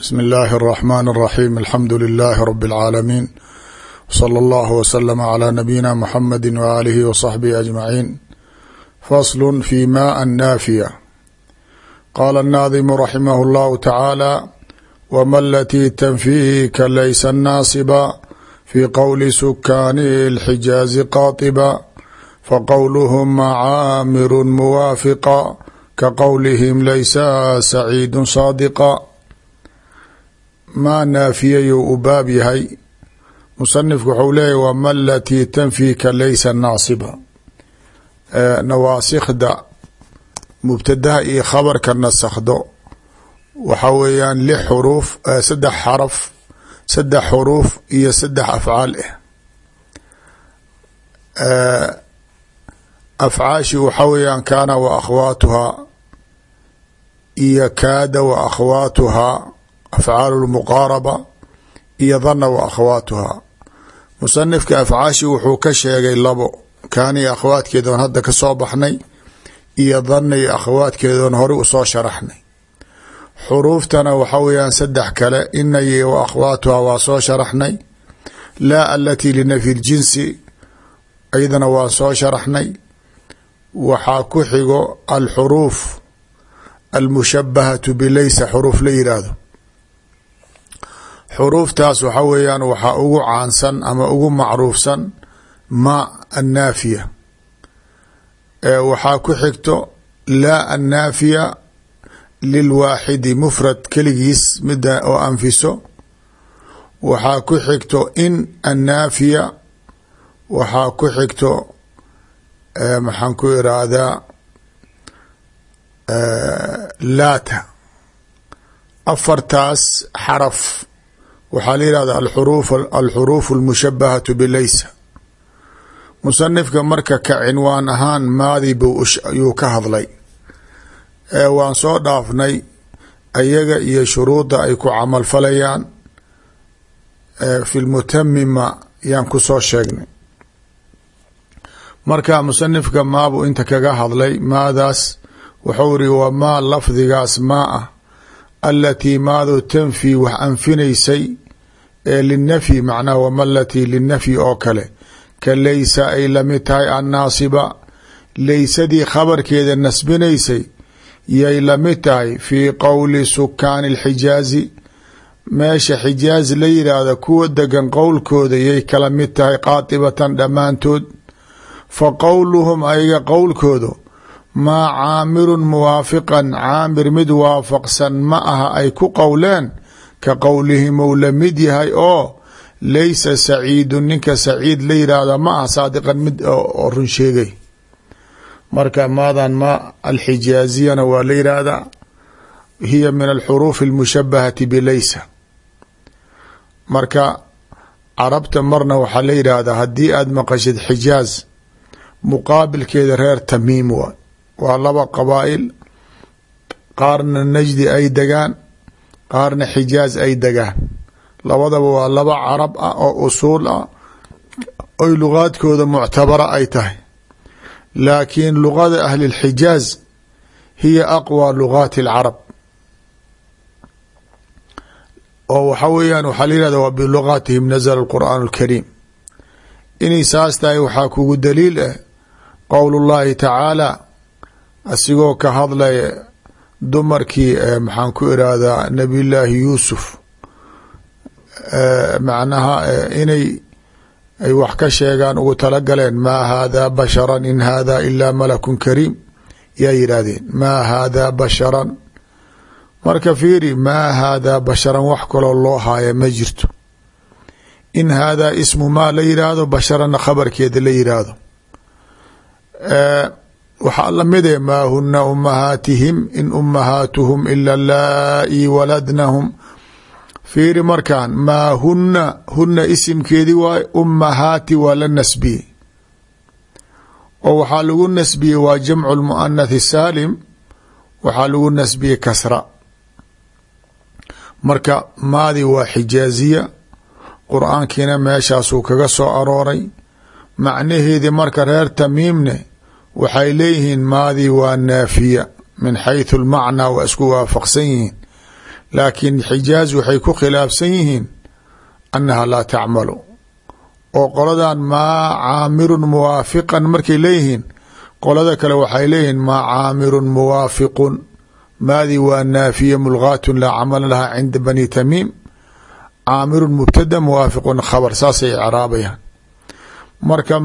bsm اllahi الرحmn الرaxيm alxamdu لlh rb العaalamiin wslى اllah wslm عlى nabiyina mxamedi walihi wصaxbihi aجmaciin fasl fi ma الnaafiya qala الnaadimu raximah اllahu tacaalى wma alatii tanfihi ka laysa naasiba fi qowli sukaani اlxijaazi qaطiba faqowluhm caamiru muwaafiqa ka qowlihim laysa saciidu saadiqa maa naafiyayuu u baab yahay. Musanifku waxau leeyahy wama alatii tanfi ka laysa naasiba. Nawaasikda mubtadaha iyo khabarka nasakhdo waxa weeyaan lix xuruuf saddex xaraf saddex xuruuf iyo saddex afcaal ah afcaashi waxa weeyaan kaana wa akhwaatuhaa iyo kaada wa akhwaatuhaa afcaal lmuqaaraba iyo dana wa akhwaatuhaa musanifka afcaashi wuxuu ka sheegay labo kaana iyo akhwaadkeedoon hadda ka soo baxnay iyo dana iyo akhwaadkeedoon hore u soo sharaxnay xuruuftana waxa weeyaan saddex kale inay wa akhwaatuhaa waa soo sharaxnay laa alatii linafyi ljinsi iyadana waa soo sharaxnay waxaa ku xigo alxuruuf almushabahatu bilaysa xuruuf la yidhaahdo xuruuftaas waxa weeyaan waxaa ugu caansan ama ugu macruufsan ma annaafiya. Waxaa ku xigto laa annaafiya lilwaaxidi mufrad keligiis mida oo anfiso. Waxaa ku xigto in annaafiya waxaa ku xigto maxaan ku iraahdaa laata. Afartaas xaraf waxaa la yihahda alxuruuf almushabahatu bilaysa. Musanifka marka ka cinwaan ahaan maadi bu ayuu ka hadlay. Waan soo dhaafnay ayaga iyo shuruudda ay ku camalfalayaan fi lmutamima yaan ku soo sheegnay. Marka musanifka maabuu inta kaga hadlay maadaas wuxuu iri waa maa lafdigaas maa ah alatii maadu tanfi wax anfinaysay ee linafyi macnaha wama alatii linafyi oo kale. Ka laysa ay la mid tahay annaasiba laysadii khabarkeeda nasbinaysay yay la mid tahay fii qowli sukaani alxijaazi. Meesha xijaaz la yidhaahda kuwa degan qowlkooda yay kala mid tahay qaatibatan dhammaantood. Fa qowluhum ayaga qowlkooda maa caamirun muwaafiqan caamir mid waafaqsan ma aha ay ku qowleen ka qowlihim ou la mid yahay oo laysa saciidun ninka saciid la yidhaahda ma aha saadiqan mid oo run sheegay. Marka maadan ma alxijaaziyana waa la yidhaahdaa hiya min alxuruufi almushabahati bilaysa. Marka carabta marna waxaa la yidhaahdaa haddii aada maqashid xijaaz muqaabilkeeda reer tamiim waa waa laba qabaa'il qaarna najdi ay degaan qaarna xijaaz ay degaan labadaba waa laba carab ah oo usuul ah oy lugaadkooda muctabara ay tahay laakiin lugada ahli اlxijaaz hiya aqwى lugaati اlcarab oo waxa weeyaan waxaa la yihahda waa bilugatihim nazla اlqur'aan اlkariim inay saas tahay waxaa kugu daliil ah qowl اllahi tacaala asigoo ka hadlaya dumarkii maxaan ku irahdaa nabiy llaahi yuusuf macnaha inay ay wax ka sheegaan ugu talagaleen maa haada basharan in haada ilaa malakun kariim. Yaa yidhaahdeen maa haada basharan. Marka fiiri maa haada basharan wax kaloo loo haaya ma jirto. In haadaa ismu maa la yidhaahdo basharanna khabarkeeda la yidhaahdo waxaa lamide maa huna umahaatihim in umahaatuhum ila laa-i waladnahum. Fiiri markaan maa huna huna isimkeedii waay umahaati waa la nasbiyey oo waxaa lagu nasbiyey waa jamcu lmuanathi saalim waxaa lagu nasbiyey kasra. Marka maadi waa xijaaziya qur'aankiina meeshaasuu kaga soo arooray. Macnaheedii marka reer tamiimne waxay leeyihiin maadii waa naafiya min xayثu اlmacnaa waa isku waafaqsan yihiin. Laakiin xijaaz waxay ku khilaafsan yihiin annaha laa tacmalu. Oo qoladan maa caamirun muwaafiqan markay leeyihiin qolada kale waxay leeyihiin maa caamirun muwaafiqun. Maadii waa naafiya mulgaatun laa camala laha cinda bani tamiim. Caamirun mubtada muwaafiqun khabar saasay icraabayaan. Marka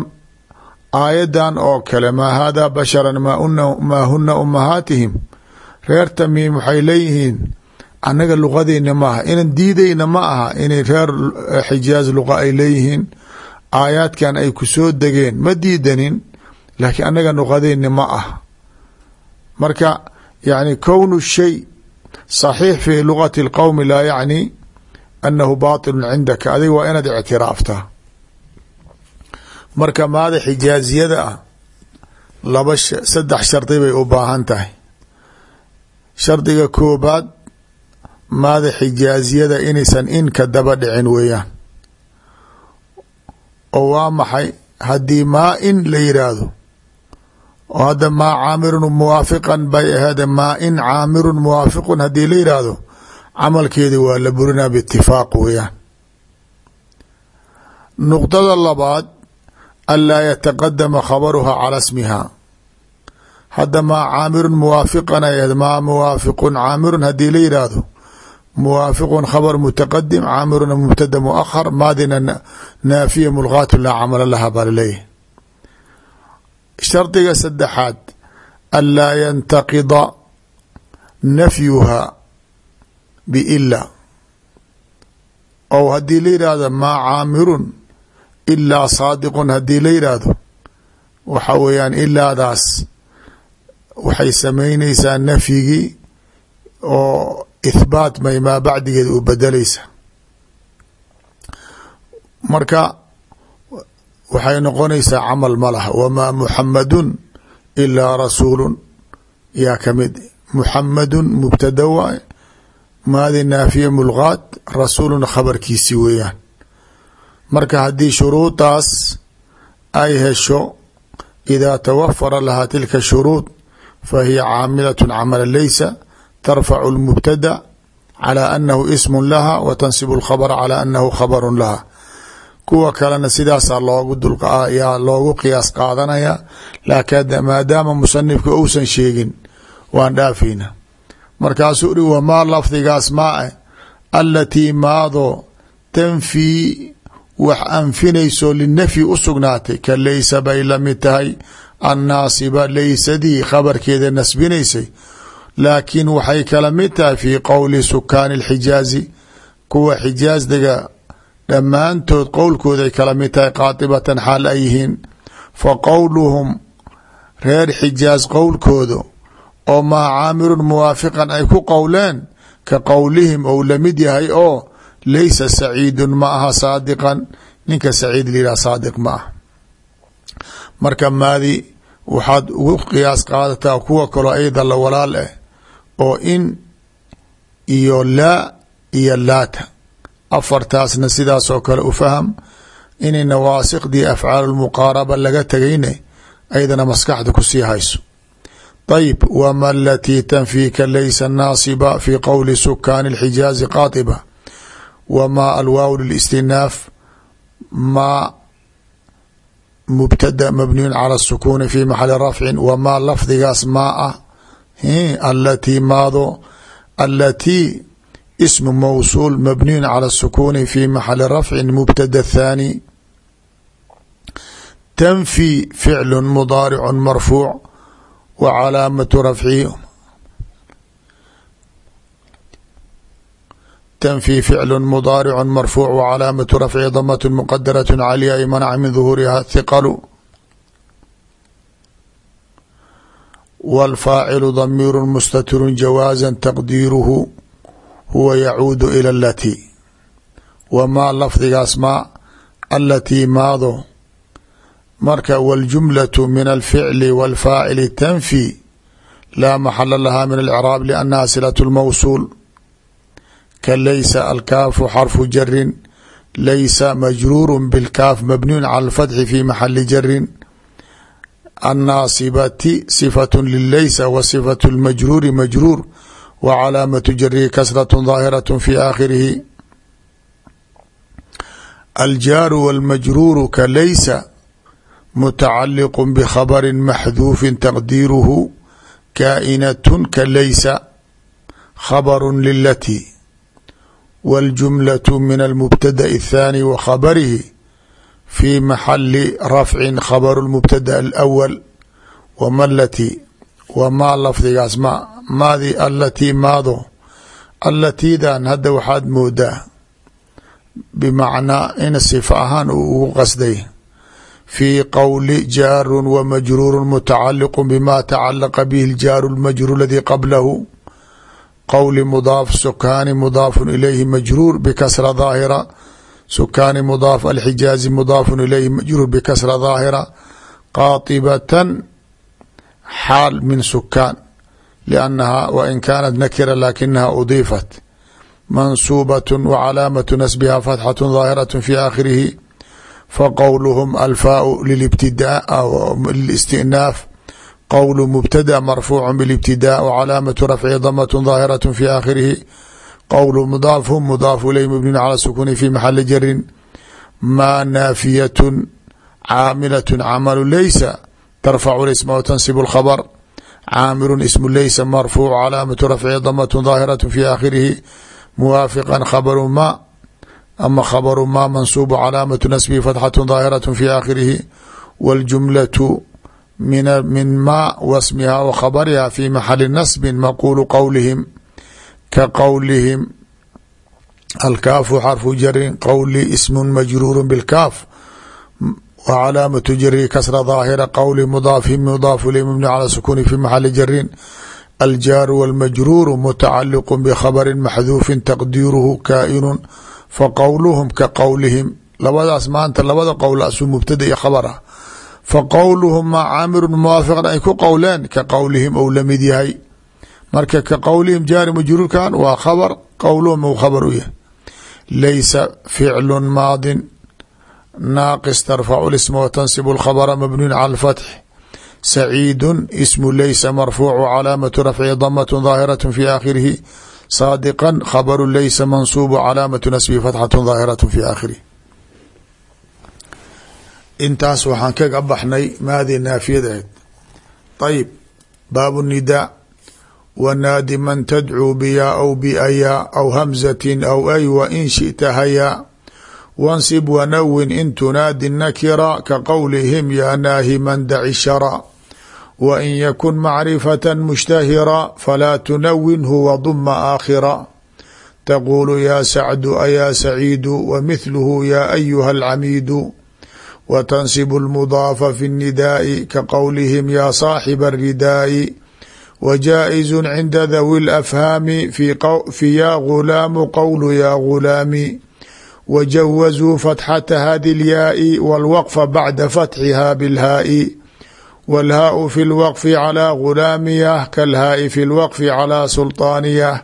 aayadan oo kale maa haadaa basharan maa huna ummahaatihim? Reer tamiim waxay leeyihiin annaga luqadeena maaha inan diidayna ma aha inay reer xijaaz luqa ay leeyihiin. Aayaadkan ay ku soo degeen ma diidanin laakiin annaga luqadeena ma ah marka yani kownu shay saxiix fi lugati اlqowmi laa yacni annahu baطilu cindaka adiga waa inaad ictiraaftaa marka maada xijaaziyada ah laba saddex shardi bay u baahan tahay. Shardiga koobaad maada xijaaziyada inaysan in ka daba dhicin weeyaan. Oo waa maxay? Haddii maa in la yidhaahdo oo hadda maa caamirun muwaafiqan bay aheede maa in caamirun muwaafiqun haddii la yidhaahdo camalkeedi waa la burinaa biitifaaq weeyaan. Nuqdada labaad anlaa yataqadama khabaruha cala smiha hadda maa caamirun muwaafiqan ay aheed maa muwaafiqun caamirun haddii la yidhaahdo muwaafiqun khabar mutaqadim caamiruna mubtada muahar maadina naafiya mulgaatu laa camala laha baa laleeyahy shardiga saddexaad anlaa yantaqida nafyuha biila ou haddii la yidhaahdo maa caamirun ilaa saadiqun haddii la yidhaahdo waxa weeyaan ilaadaas waxay samaynaysaa nafyigii oo ithbaat may maa bacdigeed u bedelaysa. Marka waxay noqonaysaa camal ma laha. Wamaa muxamadun ilaa rasuulun. Yaa ka mid muxamadun mubtada waay. Maadi naafiya mulgaat rasuulun khabarkiisi weeyaan marka haddii shuruudaas ay hesho idaa tawafara lahaa tilka shuruud fa hiya caamilatun camala leysa tarfacu lmubtada calaa annahu ismun laha wa tansibu alkhabra calaa annahu khabarun laha. Kuwa kalena sidaasaa loogyaa loogu qiyaas qaadanaya laakiin maadaama musanifku uusan sheegin waan dhaafayna markaasuu dhi wamaa lafdigaas maa eh, ah alatii maado tanfii wax anfinayso linafyi u sugnaatay ka laysa bay la mid tahay. Annaasiba laysadii khabarkeeda nasbinaysay. Laakiin waxay kala mid tahay fii qowli sukaani اlxijaazi kuwa xijaazdiga dhammaantood qowlkooday kala mid tahay qaatibatan xaal ay yihiin. Fa qowluhum reer xijaaz qowlkooda oo maa caamirun muwaafiqan ay ku qowleen? Ka qowlihim ou la mid yahay oo laysa saciidun ma aha saadiqan ninka saciid layidhah saadiq ma ah marka maadi waxaad ugu qiyaas qaadataa kuwa kaloo ayda la walaal ah oo in iyo laa iyo laata afartaasna sidaasoo kale u faham inay nawaasikdii afcaal muqaaraba laga tegayne aydana maskaxda ku sii hayso ayb wma alatii tanfiika laysa naasiba fi qowli sukaani اlxijaazi qaatiba wmaa alwaaw listinaaf maa mubtada mabniyun cala sukuni fi maxali rafcin wamaa lafdigaas maa ah alatii maado alatii ismu mawsuul mabniyun cala sukuni fi maxali rafcin mubtada thani tanfi ficlu mudaaricu marfuuc wa calaamatu rafcihi تنفي فعل مضارع مرفوع وعلامة رفعه ضمة مقدرة عليها منع من ظهورها الثقل والفاعل ضمير مستتر جوازا تقديره هو يعود إلى التي وما لفdigaas ma التي maado marka والجملة من الفعل والفاعل تنفي لا محل لها من الإعراب لأنها صلة ka laysa alkaafu xarfu jarin laysa majruuru bilkaaf mabniyun cala alfatxi fi maxali jarin annaasibati sifatu lilaysa wa sifatu lmajruuri majruur wa calaamatu jarihi kasratu daahiratu fi aakhirihi. Aljaaru walmajruuru ka laysa mutacaliqu bkhabrin maxduufin taqdiiruhu kaainatun ka laysa khabaru lilati wاljumlaة min almubtadaء الthaanي wa khabarihi fi maxali rafci khabru اlmubtada alأwl wmalati wa maa lafdigaas ma maadi alatii maado alatiidan hadda waxaad moodaa bimacnaa in sifa ahaan uu ugu qasday fii qowli jaaru wa majruuru mutacaliqu bima tacalaqa bihi ljaaru lmajruur aladii qablahu qowli mudaaf sukaani mudaafu ilayhi majruur bikasra daahira sukaani mudaaf alxijaazi mudaafu ilayhi majruur bikasra daahira qaatibatan xaal min sukaan liannaha wain kaanat nakira lakinaha udiifat. Mansuubat wcalaamatu nasbiha fatxat daahiraة fi aakhirihi. Faqowluhum alfaau lilistinaaf qowlu mubtada marfuucu bilibtidaa wcalaamatu rafci damat daahiraة fi aakhirihi qowlu mudaafhum mudaafu ilayh mubnin cala sukuni fi maxali jarin maa naafiyat caamilaة camalu leysa tarfacu isma wtansib اlkhabr caamiru ismu leysa marfuuc calaamatu rafci damat daahiraة fi aakhirihi muwaafiqa khabru ma ama khabru ma mansuubu calaamatu nasbihi fatxatu daahiraة fi aakhirihi wاljumlaةu min ma wasmiha wa khabariha fi maxali nasbi maquulu qowlihim ka qowlihim alkaafu xarfu jarin qowli ismu majruuru bاlkaaf w calaamatu jari kasra daahira qowli mudaafin mudaafu li mubni cala sukuni fi maxali jarin aljaaru wاlmajruuru mutacaliq bkhabri maxduufi taqdiiruhu kaa'inu faqowluhum ka qowlihim labadaas maanta labada qowl asuu mubtada iyo khabar ah faqowluhum maa caamiru muwaafiqan ay ku qowleen ka qowlihim ou la mid yahay marka ka qowlihim jaari majruurkan waa khabar qowluhum ou khabar u yahay laysa ficlun maadin naaqis tarfacu lisma watansibu lkhabra mabniyun cala alfatx saciidun ismu leysa marfuucu calaamatu rafci damat daahirat fi aakhirihi saadiqan khabaru leysa mansuubu calaamatu nasbihi fatxatu daahirat fi aakhirihi intaas waxaan kaga baxnay maadii naafiyada ahayd ayib baabu nidaa. Wanaadi man tadcuu biyaa aw biayaa aw hamzatin aw ay wa in shita hayaa wansib wanawin in tunaadi nakira ka qowlihim yaa naahi man daci shara. Wa in yakun macrifata mushtahira falaa tunawinhu waduma aakhira. Taquulu yaa sacdu ayaa saciidu wa mithluhu yaa ayuha alcamiidu wa tansibu lmudaafa fi اnnidaai ka qowlihim yaa saaxiba اridaa'i wa jaa'izu cinda dawi lafhaami fi yaa gulaamu qowlu yaa gulaami wjawazuu fatxata hadi اlyaai wاlwqfa bacda fatxiha bilhaai wاlhaau fi اlwqfi calى gulaamiyah kalhaai fi اlwqfi calى sulطaaniyah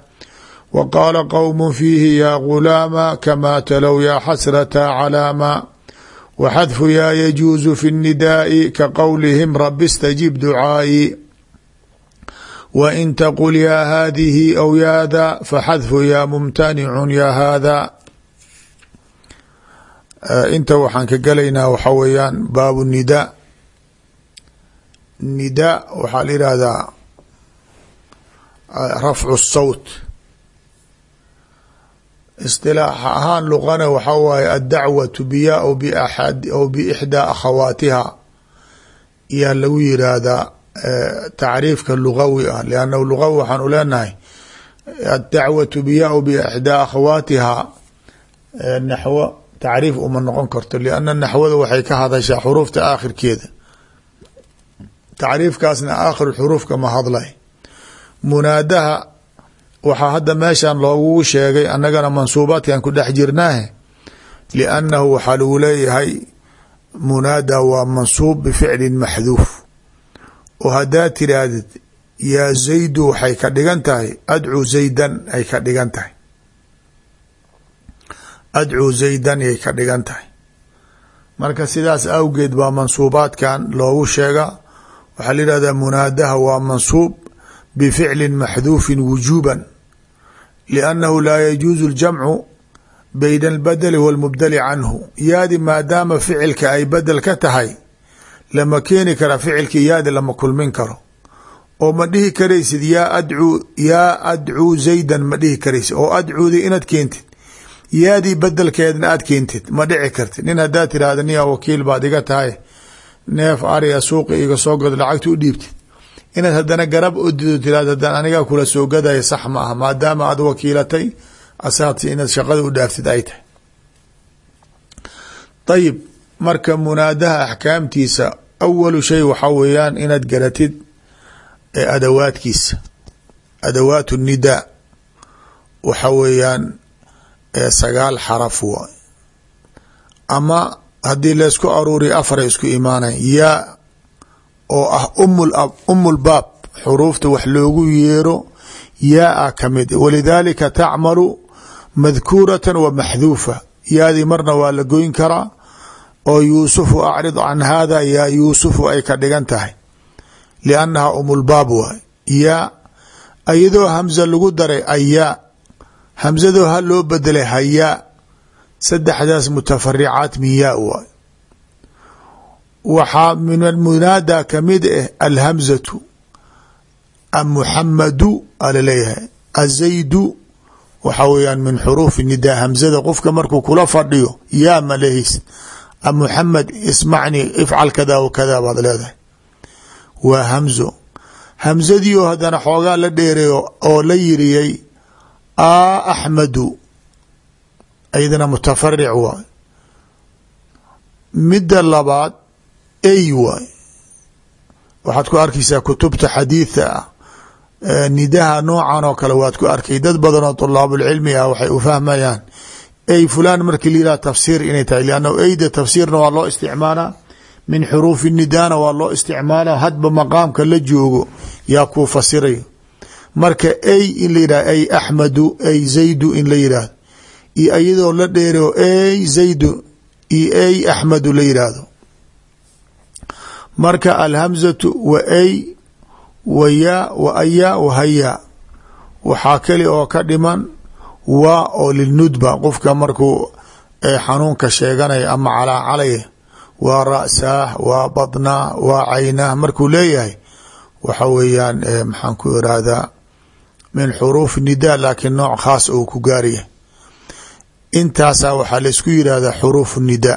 wa qaala qowm fiihi ya gulaama kamaa talow yaa xasrata calaama waxadfu yaa yajuuzu fi اnnidaai ka qowlihim rabi اstajib ducaa'i wain taqul yaa haadihi aw yaada faxadfu yaa mumtanicu yaa haada inta waxaan ka galaynaa waxa weeyaan baabu nidaa nidaa waxaa la yihahdaa rafcu sawt isilaax ahaan luqana waxaa waaye addacwatu biya aw biixdaa akhawaatiha. Yaa lagu yiraahdaa tacriifka lugawi ah. Liannahu lugawi waxaan u leenahay addacwatu biya aw biixdaa akhawaatiha naxwo tacriif uma noqon karto. Lianna naxwada waxay ka hadashaa xuruufta aakhirkeeda. Tacriifkaasna aakhir xuruufka ma hadlay. Munaadaha waxaa hadda meeshan loogu sheegay annagana mansuubaadkan ku dhex jirnaahe liannahu waxaa lagu leeyahay munaada waa mansuub bificlin maxduuf. Oo haddaad tiraahdid yaa zaydu waxay ka dhigan tahay adcu zaydan ay ka dhigan tahay. Adcuu zaydan yay ka dhigan tahay. Marka sidaas awgeed baa mansuubaadkan loogu sheega waxaa la yihahdaa munaadaha waa mansuub bificlin maxduufin wujuuban liannahu laa yajuusu ljamcu bayna albadeli walmubdali canhu yaadi maadaama ficilka ay bedel ka tahay lama keeni kara ficilkii yaadi lama kulmin karo oo ma dhihi karaysid yaa adcuu yaa adcuu zaydan ma dhihi karaysid oo adcuudi inaad keentid yaadii bedelkeedna aad keentid ma dhici kartid nin haddaad tirahda niyaa wakiil baad iga tahay neef ariga suuqi iga soo gad lacagta u dhiibtid inaad haddana garab odido tirahda haddaan anigaa kula soo gadaya sax ma aha maadaama aad wakiilatay asaabti inaad shaqada u dhaaftid ay tahay. Ayib marka munaadaha axkaamtiisa awalu shay waxaa weeyaan inaad garatid ee adawaadkiisa. Adawaat nidaa waxa weeyaan sagaal xaraf waay. Ama haddii laysku aruuriya afaray isku imaanayan yaa oo ah umulbaab xuruufta wax loogu yeero yaa a ka mid walidaalika tacmalu madkuuratan wa maxduufa. Yaadii marna waa la goyn karaa oo yuusufu acrid can hada yaa yuusufu ay ka dhigan tahay. Liannaha umulbaab waay yaa iyadoo hamza lagu daray ayaa hamzadoo ha loo bedelay hayaa. Saddexdaas mutafaricaat min yaa waay waxaa min almunaada ka mid ah alhamzatu amuxamadu alaleeyahay azaydu waxaa weyaan min xuruufi nidaa hamzada qofka markuu kula fadhiyo yaa ma lehaysid amuxamed ismacni ifcal kada wa kada baad leedahay. Waa hamzo hamzadii oo haddana xoogaa la dheereeyo oo la yiriyey a axmadu aydana mutafaric waay. Midda labaad ay waay. Waxaad ku arkaysaa kutubta xadiidka ah nidaha noocan oo kale waad ku arkay. Dad badan oo طulaabulcilmi ah waxay u fahmayaan ay fulan markii la yihah tafsiir inay tahay lannahu eyda tafsiirna waa loo isticmaalaa. Min xuruufi nidana waa loo isticmaala hadba maqaamka la joogo yaa kuu fasirayo marka ay in la yidhah ay axmadu ay zaydu in la yidhaahdo iyo iyadoo la dheereo ay zaydu iyo ay axmadu la marka alhamzatu wa ay wa yaa wa ayaa wa hayaa waxaa keli oo ka dhiman waa oo lilnudba. Qofka markuu xanuunka sheeganaya ama calaacalaya waa ra'saah waa badnaah waa caynaah markuu leeyahay waxa weeyaan maxaan ku irahdaa min xuruuf nida laakiin nooc khaas ou ku gaaryahay intaasaa waxaa laysku yidhahdaa xuruuf nida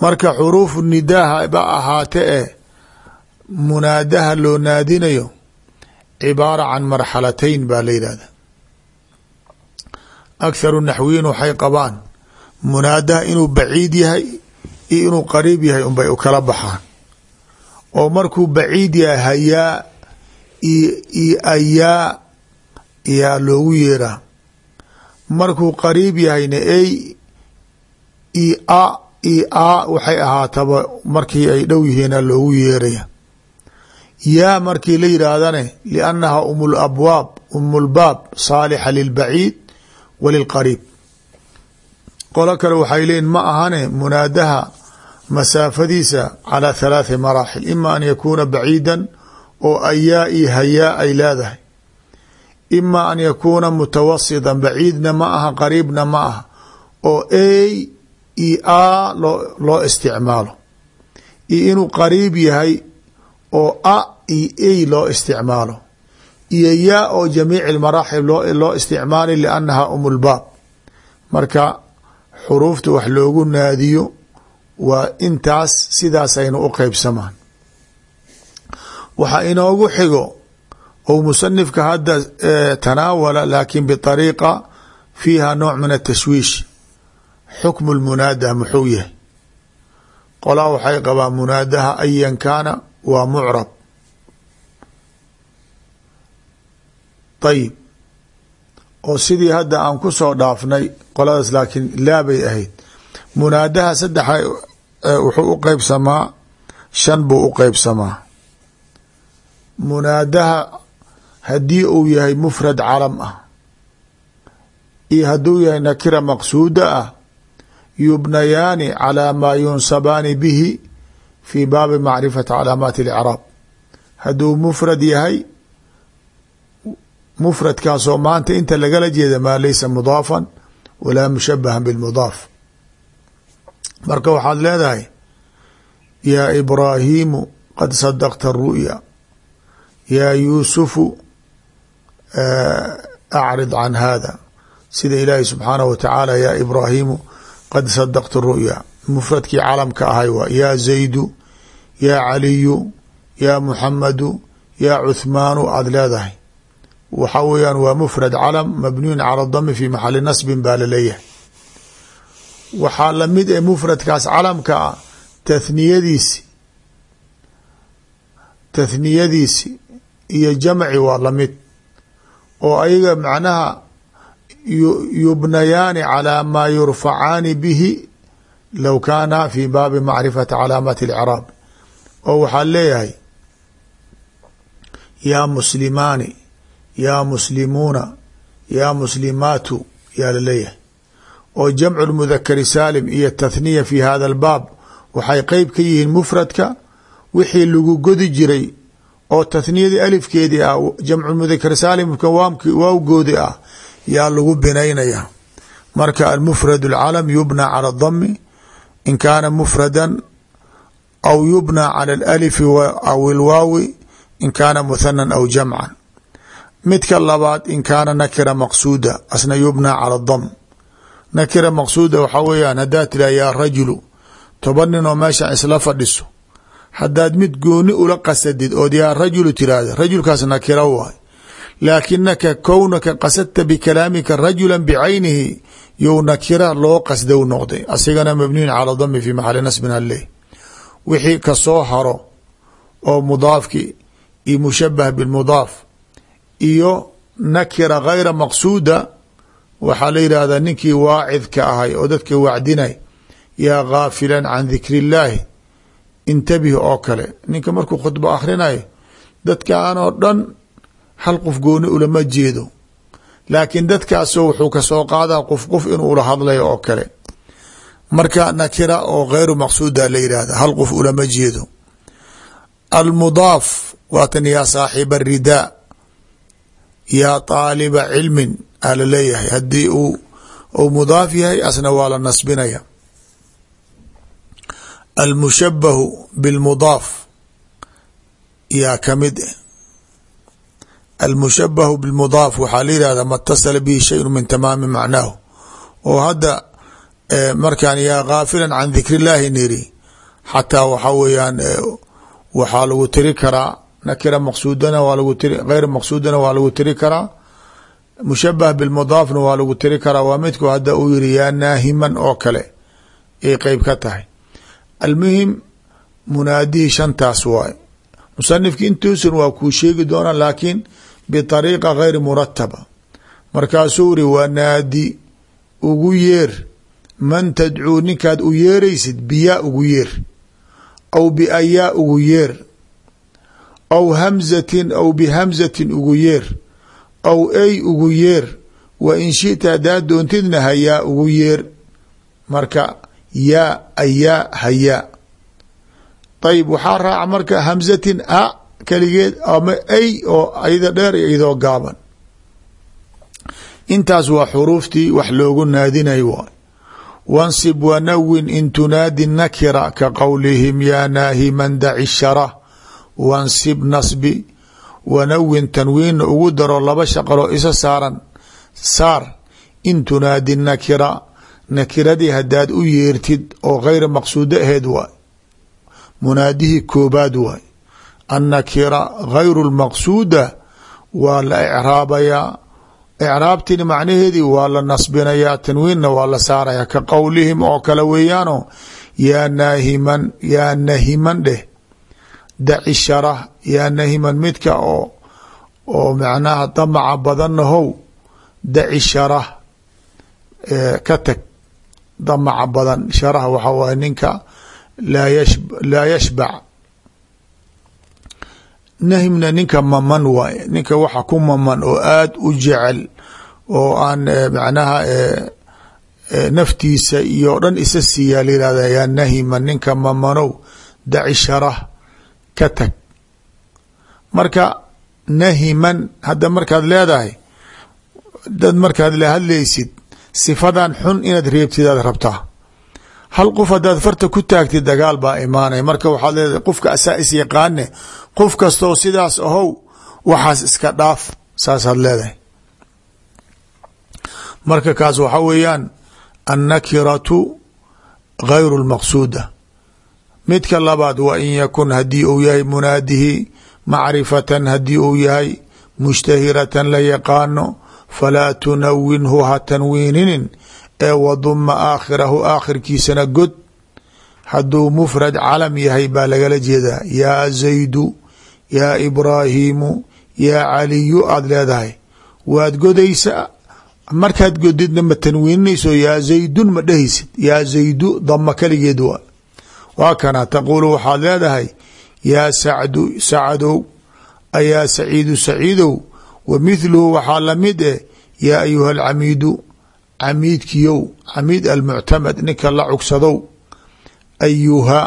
marka xuruufu nidaaha ba ahaate e munaadaha loo naadinayo cibaara can marxalatayn baa la yidhahda akharu naxwiyiin waxay qabaan munaadaha inuu baciid yahay iyo inuu qariib yahay unbay u kala baxaan. Oo markuu baciid yahay hayaa iyo ayaa yaa loogu yeeraa. Markuu qariib yahayna ey io a io a waxay ahaataba markii ay dhow yihiina loogu yeeraya yaa markii la yidhaahdane liannaha um labwaab umulbaab saalixa lilbaciid wa lilqariib qolo kale waxay leeyiin ma ahane munaadaha masaafadiisa calaa halaathi maraaxil ima an yakuuna baciidan oo ayaa iyo hayaa ay leedahay. Ima an yakuuna mutawasitan baciidna ma aha qariibna ma aha oo ey iyo a loo loo isticmaalo. Iyo inuu qariib yahay oo a iyo ey loo isticmaalo. Iyo yaa oo jamiic maraaxil loo isticmaalay liannaha umulbaab marka xuruufta wax loogu naadiyo waa intaas sidaasayna u qeybsamaan waxaa inoogu xigo ou musanifka hadda tanaawala laakin biطariiqa fiiha nooc min atashwiish xukmu lmunaada muxuu yahay? Qolaa waxay qabaan munaadaha ayan kaana waa mucrab. Ayib oo sidii hadda aan ku soo dhaafnay qoladaas laakiin laabay ahayd. Munaadaha saddexa wuxuu u qeybsamaa shan buu u qeybsamaa munaadaha haddii uu yahay mufrad calam ah iyo hadduu yahay nakira maqsuuda ah yubnayaani calaa maa yunsabaani bihi fi baabi macrifati calaamaati اlicraab hadduu mufrad yahay mufradkaasoo maanta inta lagala jeeda maa laysa mudaafan walaa mushabahan bilmudaaf. Marka waxaad leedahay yaa ibraahiimu qad sadaqta ru'ya. Yaa yuusufu acrid can hada sida ilaahi subxaanaه wa tacaala yaa ibraahiimu qad sadaqta ru'ya mufradkii calamka ahay waa yaa zaydu yaa caliyu yaa muxamadu yaa cuthmaanu aada leedahay waxa weeyaan waa mufrad calam mabniyun cala dami fi maxali nasbin baa la leeyahay waxaa la mid ee mufradkaas calamka ah tathniyadiisi tathniyadiisi iyo jamci waa la mid oo ayaga macnaha yubnayaani calaa maa yurfacaani bihi low kaana fi baabi macrifati calaamati اlcraab oo waxaa leeyahay yaa muslimaani yaa muslimuuna yaa muslimaatu yaa la leeyahay oo jamcu lmudakari saalim iyo tathniya fi hada albaab waxay qeyb ka yihiin mufradka wixii lagu godi jiray oo tathniyadii alifkeedii ah jamcu mudakar saalimka waawgoodi ah yaa lagu binaynaya marka almufrad اlcalam yubnى calى dami in kaana mufrada aw yubnى calى اlalifi aw ilwaawi in kaana muhanan aw jamcan midka labaad in kaana nakira maqsuuda asna yubnى calى dam nakira maqsuuda waxaa weeyaan haddaad tiraa yaa rajulu toban nin oo meesha isla fadhiso haddaad mid gooni ula qasadid ood yaa rajulu tiraahda rajulkaas nakira waay laakinaka kownaka qasadta bikalaamika rajula bicaynihi you nakira loo qasdow noqday. Asigana mabniyun calى dami fi maxali nasbin haleh wixii ka soo haro oo mudaafki iyo mushabah bimudaaf iyo nakira gayra maqsuuda waxaa la yidhaahdaa ninkii waacidka ahay oo dadka wacdinay yaa gaafilan can dikri illaahi intabih oo kale. Ninka markuu khudbo akhrinayo dadkaanoo dhan hal qof gooni ulama jeedo. Laakiin dadkaasoo wuxuu ka soo qaadaa qof qof inuu ula hadlayo oo kale. Marka nakira oo gayru maqsuuda la yidhahda hal qof ulama jeedo. Almudaaf waatan yaa saaxiba ridaa yaa taaliba cilmin aa la leeyahay. Haddii uu uu mudaaf yahay asna waa la nasbinaya. Almushabahu bilmudaaf yaa ka mid almushabahu bilmudaaf waxaa la yihahda ma اtasala bihi shayءu min tamaami macnaahu. Oo hadda markaan yaa gaafilan can dikri illaahi niri xataa waxaa weeyaan waxaa lagu tiri karaa nakira maqsuudana waa lagu tiri gayr maqsuudana waa lagu tiri karaa. Mushabah bilmudaafna waa lagu tiri karaa waa midku hadda uu yiri yaa naahiman oo kale ay qeyb ka tahay. Almuhim munaadihii shantaas waay. Musanifki intuusan waa kuu sheegi doonaa laakiin biطariiqa gayri murataba markaasuu iri waa naadi ugu yeer man tadcuu ninkaad u yeeraysid biyaa ugu yeer aw biayaa ugu yeer aw hamzatin aw bihamzatin ugu yeer aw ay ugu yeer wa in shita haddaad doontidna hayaa ugu yeer marka yaa ayaa hayaa ayib waxaa raaca marka hamzatin a keligeed ama ay oo ayada dheer iyo iyadoo gaaban. Intaas waa xuruuftii wax loogu naadinay waay wansib wanawin in tunaadi nakira ka qowlihim yaa naahiman daci shara? Wansib nasbi wanawin tanwiinna ugu daro laba shaqaloo isa saaran. Saar in tunaadi nakira nakiradii haddaad u yeertid oo gayra maqsuudo aheed waay munaadihii koobaad waay annakira gayru lmaqsuuda waa la icraabayaa icraabtini macnaheedii waa la nasbinayaa tanwiinna waa la saarayaa ka qowlihim oo kale weeyaano yaa naahiman yaa nahiman dheh daci sharah yaa nahiman midka oo oo macnaha damaca badannahow daci sharah ka tag damaca badan sharah waxa waay ninka laa yashbac nahimna ninka maman waaye ninka waxa ku maman oo aada u jecel oo aan macnaha naftiisa iyo dhan isa siiyaa la yihahda yaa nahiman ninka mamanow daci sharah ka tag. Marka nahiman hadda markaad leedahay dad markaad la hadlaysid sifadan xun inaad reebtidaad rabtaa hal qof haddaad farta ku taagtid dagaal baa imaanaya marka waxaad leedahay qofka asaa is yaqaane qof kastoo sidaas ahow waxaas iska dhaaf saasaad leedahay. Marka kaas waxa weeyaan annakiratu gayru lmaqsuuda midka labaad wa in yakun haddii uu yahay munaadihi macrifatan haddii uu yahay mushtahiratan la yaqaano falaa tunawinhu ha tanwiininin ee waduma aakhirahu aakhirkiisana god. Hadduu mufrad calam yahay baa lagala jeedaa. Yaa zaydu yaa ibraahiimu yaa caliyu aada leedahay. Waad godaysa markaad godidna ma tanwiininayso yaa zaydun ma dhehaysid yaa zaydu dama kaligeed waa. Waa kana taquulu waxaad leedahay yaa sacdu sacadow ayaa saciidu saciidow wa mithluhu waxaa la mid eh yaa ayuha alcamiidu camiidkiyow camiid almuctamad ninka la cugsadow ayuha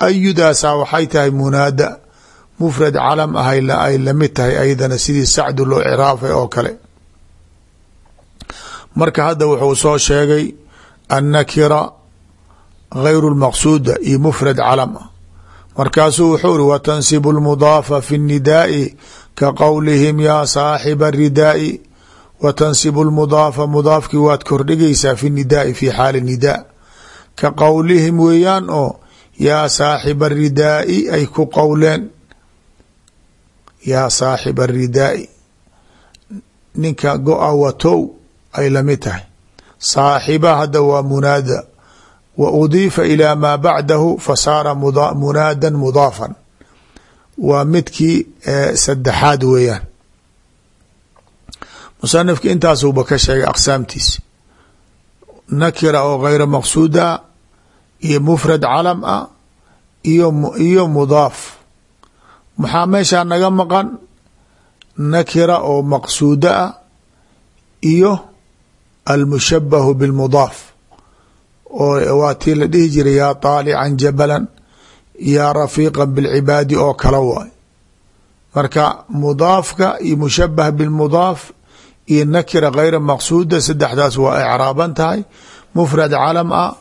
ayudaasaa waxay tahay munaada mufrad calam ah ay la mid tahay aydana sidii sacdu loo ciraafay oo kale. Marka hadda wuxuu soo sheegay annakira gayru lmaqsuuda iyo mufrad calam. Ah markaasuu wuxuu iri watansibu lmudaafa fi اnidaai ka qowlihim yaa saaxiba اridaai watansibu lmudaafa mudaafkii waad kordhigaysaa fi nidaai fi xaali nidaa ka qowlihim weeyaan oo yaa saaxiba aridaai ay ku qowleen yaa saaxiba aridaai ninka go-a watow ay la mid tahay saaxiba hadda waa munaada wa udiifa ilaa maa bacdahu fasaara munaadan mudaafan waa midkii saddexaad weeyaan musanifka intaasuuba ka sheegay aqsaamtiisi nakira oo gayra maqsuuda iyo mufrad calam ah iyo iyo mudaaf. Maxaa meeshaa naga maqan? Nakira oo maqsuuda ah iyo almushabahu bilmudaaf. Oo waa tii la dhihi jiray yaa taalican jabalan yaa rafiiqa bilcibaadi oo kala waay. Marka mudaafka iyo mushabah bilmudaaf iyo nakira gayra maqsuuda saddexdaas waa icraaban tahay mufrad calam ah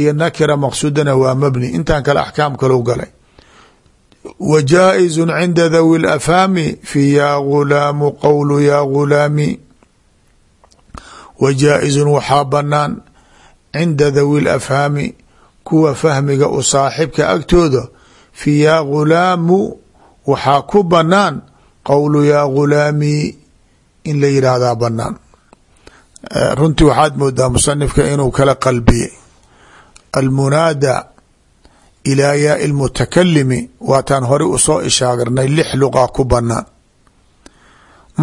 iyo nakira maqsuudana waa mabni. Intan kale axkaam kalau galay. Wa jaa'izu cinda dhawi lafhaami fi yaa gulaamu qowlu yaa gulaami wa jaa-izun waxaa banaan cinda dhawi lafhaami kuwa fahmiga u saaxibka agtooda fi yaa gulaamu waxaa ku banaan qowlu yaa gulaami in la yidhaahdaa banaan. Runtii waxaad moodaa musanifka inuu kala qalbiyey. Almunaada ilaa yaai lmutakalimi waataan horey u soo ishaagarnay lix luqa ku banaan.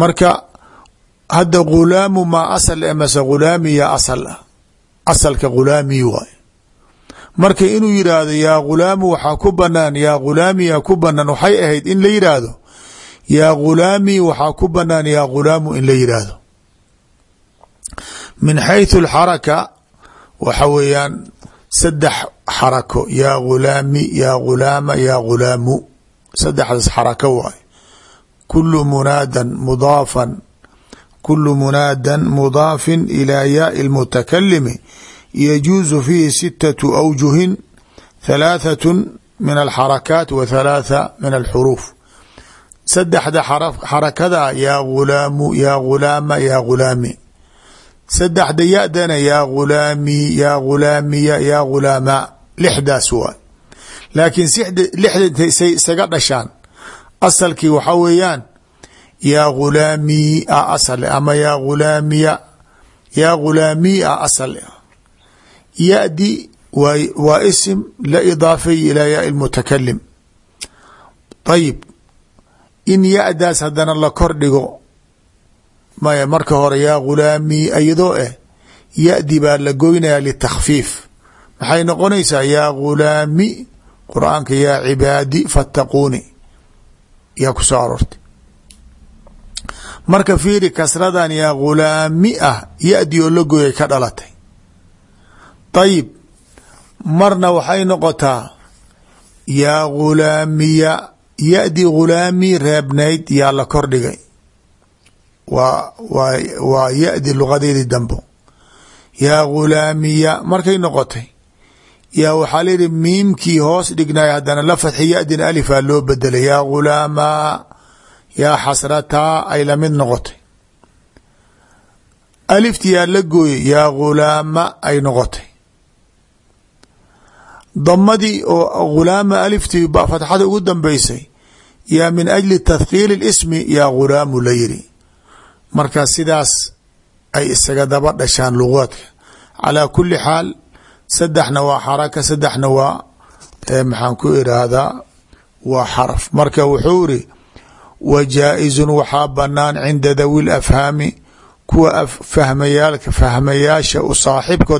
Marka hadda gulaamu maa asal e mase gulaami yaa asal ah. Asalka gulaami waay. Marka inuu yidhaahdo yaa gulaamu waxaa ku banaan yaa gulaami yaa ku banaan waxay ahayd in la yidhaahdo yaa gulaami waxaa ku banaan yaa gulaamu in la yidhaahdo min xayثu اlxaraka waxa weeyaan saddex xarako yaa gulaami yaa gulaama yaa gulaamu saddexdaas xarako waay kulu munaadan mudaafan kulu munaadan mudaafin ilaa yaai اlmutakalimi yajuuzu fiihi sitaةu awjuhin thalaaثaة min alxarakaat wa thalaatha min alxuruuf saddexda xarakada yaa gulaamu yaa gulaama yaa gulaami saddexda ya-dana yaa gulaami yaa gulaamiya yaa gulaamaa lixdaas waay laakiin lixda say isaga dhashaan. Asalkii waxaa weeyaan yaa gulaami a asal ama yaa gulaamiya yaa gulaami a asal. Ya-di waa isim la idaafay ilaa yaai lmutakalim ayib in ya-daas haddana la kor dhigo. Maya marka hore yaa gulaami iyadoo ah ya-di baa la goynaya litakfiif. Maxay noqonaysaa yaa gulaami qur'aanka yaa cibaadi fattaquuni. Yaa ku soo aroortay. Marka fiiri kasradan yaa gulaami ah ya-di oo la goyay ka dhalatay. Ayib marna waxay noqotaa yaa gulaamiya ya-di ghulaami reebnayd yaa la kordhigay waa waa waa ya-di luqadeedii dambo. Yaa ghulaamiya markay noqotay. Yaa waxaa layihi miimkii hoos dhignay haddana la fadxi ya-din alifaa loo bedelay. Yaa ghulaamaa yaa xasrataa ay la mid noqotay. Alifti yaa la gooyey yaa ghulaama ay noqotay damadii oo ghulaama aliftii ba fatxada ugu dambeysay yaa min ajli tathqiili اlismi yaa ghulaamu la yiri marka sidaas ay isaga daba dhashaan lugaadka. Calaa kuli xaal saddexna waa xaraka saddexna waa maxaan ku iraahdaa waa xaraf. Marka wuxuu iri wa jaa-izun waxaa banaan cinda dawi lafhaami kuwa fahmayaalka fahmayaasha u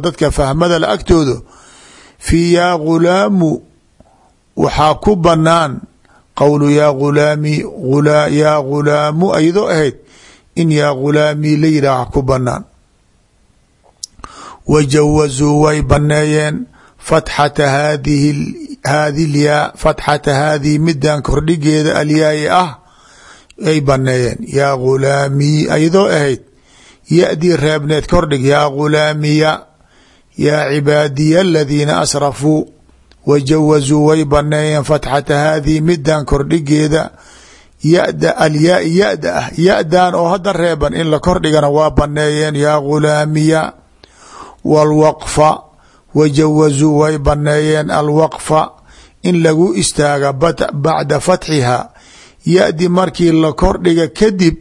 dadka fahmada la agtooda fii yaa ghulaamu waxaa ku banaan qowlu yaa ghulaami yaa ghulaamu ayadoo ahayd in yaa ghulaami la yidhaaha ku banaan wa jawazuu way baneeyeen fatxata haadihi haadi lyaa fatxata haadihi midan kordhigeeda alyaai ah ay baneeyeen yaa ghulaami ayadoo ahayd ya-dii reebneed kordhig yaa ghulaamiya yaa cibaadiya aladiina asrafuu wa jawazuu way baneeyeen fatxata haadihi midan kordhigeeda yada alyaai ya-da ah ya-dan oo hadda reeban in la kordhigana waa baneeyeen yaa ghulaamiya wاlwaqfa wajawazuu way baneeyeen alwaqfa in lagu istaaga bacda fatxiha ya-di markii la kordhiga kadib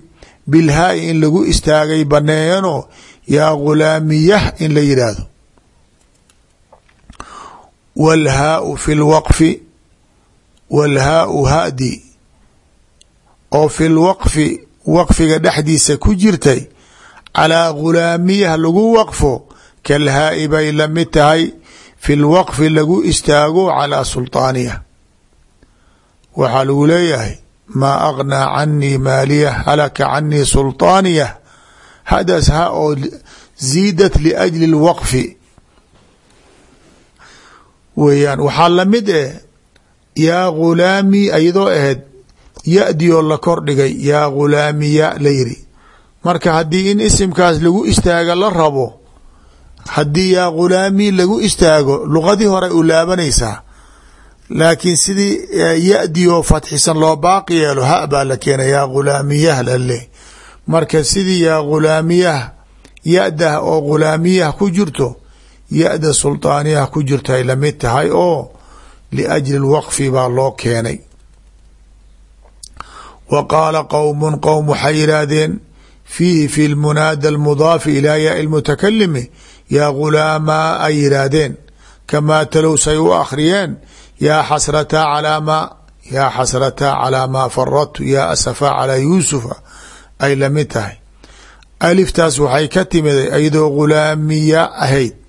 bilhaai in lagu istaagay baneeyeenoo yaa ghulaamiyah in la yidhaahdo wاlhaau fi lwaqfi wاlhaau hadi oo fi lwaqfi waqfiga dhexdiisa ku jirtay calaa ghulaamiyah lagu waqfo kalhaai bay la mid tahay fi lwaqfi lagu istaago calaa sulطaaniya waxaa lagu leeyahay maa agnaa canii maaliya halaka canii sulطaaniya hadas ha oo ziidat liajli اlwaqfi weeyaan. Waxaa la mid eh yaa ghulaami ayadoo ahayd ya-di oo la kordhigay yaa ghulaamiya la yiri marka haddii in isimkaas lagu istaaga la rabo haddii yaa ghulaami lagu istaago luqadii hore u laabanaysaa. Laakiin sidii ya-di oo fatxisan loo baaqi yeelo ha baa la keena yaa ghulaamiyah lale marka sidii yaa ghulaamiyah ya-dah oo ghulaamiyah ku jirto ya-da sulطaaniyah ku jirto ay la mid tahay oo liajli lwaqfi baa loo keenay. Wa qaala qowm qowm waxay yidhaahdeen fiihi fi lmunaada almudaafi ilaa yaai lmutakalimi yaa ghulaamaa ay yidhaahdeen. Kamaa talow say u akhriyeen yaa xasrataa calaa maa yaa xasrataa calaa maa faradtu yaa asafaa calaa yuusufa ay la mid tahay. Aliftaas waxay ka timiday iyadoo ghulaamiya ahayd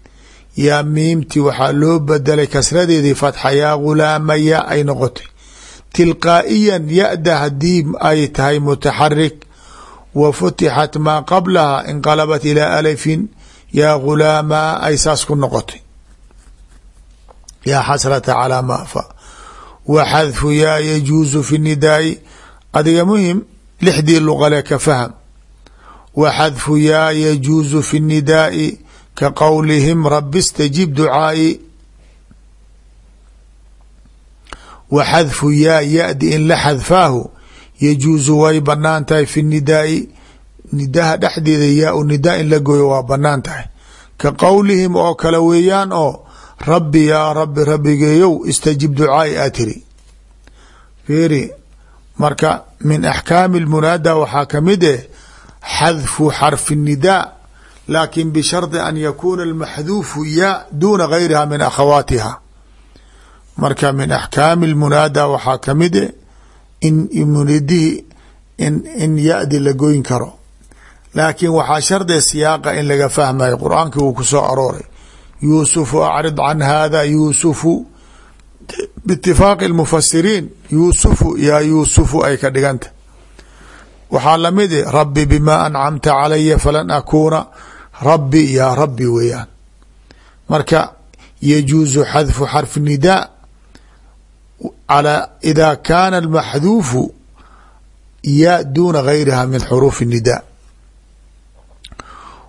yaa miimti waxaa loo bedelay kasradeedii fatxa yaa ghulaamaya ay noqotay. Tilqaa'iyan ya-da haddii ay tahay mutaxarik wa futixat maa qablaha inqalabat ilaa alifin yaa ghulaamaa ay saas ku noqotay. Yaa xasrata calaa maafa wa xadfu yaa yajuusu fi nidaai adiga muhiim lixdii luqale ka faham. Wa xadfu yaa yajuusu fi nidaai ka qowlihim rabi اstajib ducaa'i wa xadfu yaa ya-di in la xadfaahu. Yajuusu way bannaan tahay fi nidaai. Nidaha dhexdeeda yaa u nidaa in la gooyo waa bannaan tahay. Ka qowlihim oo kale weeyaan oo rabbi yaa rabbi rabbigeeyow istajib ducaai aa tiri fiiri marka min axkaami lmunaada waxaa ka mid eh xadfu xarfi nidaa laakin bishardi an yakuuna almaxduufu yaa duuna gayriha min akhawaatiha. Marka min axkaami lmunaada waxaa ka mid e in munadihi in ya-di la goyn karo. Laakiin waxaa shardiga siyaaqa in laga fahmayo qur'aankii wuu ku soo arooray. Yuusufu acrid can hada yuusufu. Biitifaaqi lmufasiriin yuusufu yaa yuusufu ay ka dhiganta. Waxaa la mid e rabbi bima ancamta calaya falan akuuna rabbi yaa rabbi weeyaan. Marka yajuusu xadfu xarfi nidaa calى ida kaana almaxduufu yaa duuna gayriha min xuruufi nidaa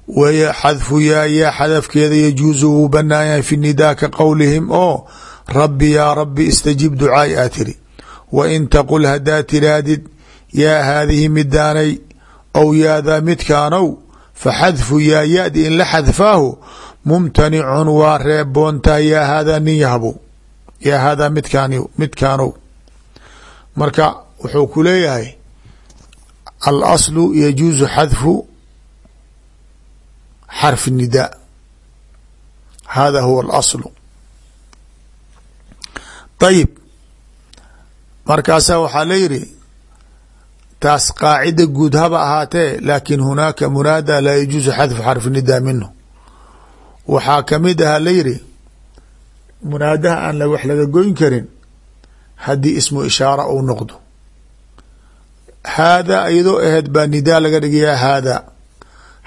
w xadfu yaa yaa xadafkeeda yajuusu wuu banaan yahay fi nidaa ka qowlihim oo rabbi yaa rabbi istajib ducaai aa tiri. Wa in taqul hadaa tiraadid yaa haadihi midaanay aw yaadaa midkaanow faxadfu yaa yadi in la xadfaahu mumtanicun waa reeboontaa yaa haadaa nin yahbo yaa haadaa midkaan midkaanow marka wuxuu ku leeyahay al aslu yajuusu xadfu xarfi nidaa hada huwa alaslu ayib markaasaa waxaa la yidhi taas qaacida guud haba ahaatee laakin hunaaka munaada laa yajuusu xadfu xarfi nidaa minhu. Waxaa ka mid ahaa la yidhi munaadaha aan wax laga goyn karin haddii ismu ishaara uu noqdo. Haadaa iyadoo aheed baa nidaa laga dhigayaa haadaa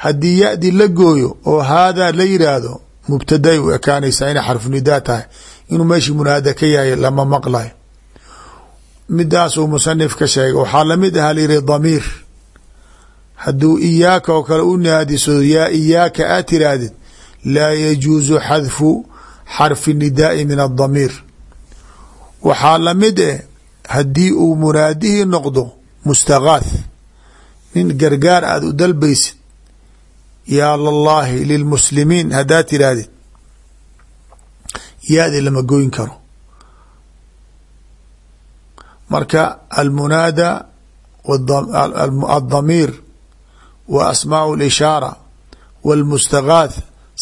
haddii yadi la gooyo oo haadaa la yiraahdo mubtaday u ekaanaysaa inay xarfu nidaa tahay. Inuu meeshii munaada ka yahay lama maqlayo midaasuu musanif ka sheegay. Waxaa la mid ahaa layihi damiir. Hadduu iyaaka oo kale u naadiso yaa iyaaka aad tiraahdid laa yajuusu xadfu xarfi nidaai min adamiir waxaa la mid eh haddii uu munaadihii noqdo mustagaath nin gargaar aada u dalbaysid yaa llaahi lilmuslimiin haddaad tirahdid yaadi lama goyn karo marka almunaada aldamiir wa asmaau lishaara walmustagaath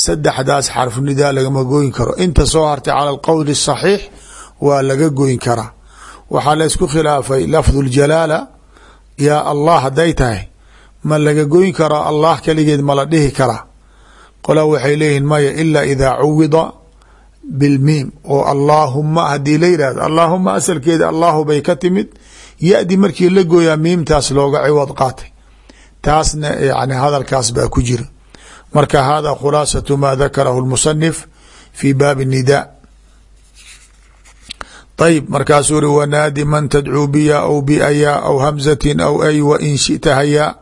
saddexdaas xarfu nidaa lagama goyn karo inta soo hartay cala alqowli الصaxiix waa laga goyn karaa waxaa la ysku khilaafay lafdu اljalaala yaa allah hadday tahay ma laga goyn karaa allah keligeed ma la dhihi karaa qola waxay leeyihin maya ila idaa cuwida bilmiim oo allaahuma haddii la yidhahdo allaahuma asalkeeda allahu bay ka timid ya-di markii la gooyaa miimtaas looga ciwad qaatay taasna yani hadalkaas baa ku jira marka hada khulaasatu ma dakarahu lmusanif fi baabi الnida ayb markaasuu uri wanaadi man tadcuu biya aw biayaa aw hamzatin aw ay wain shita hayaa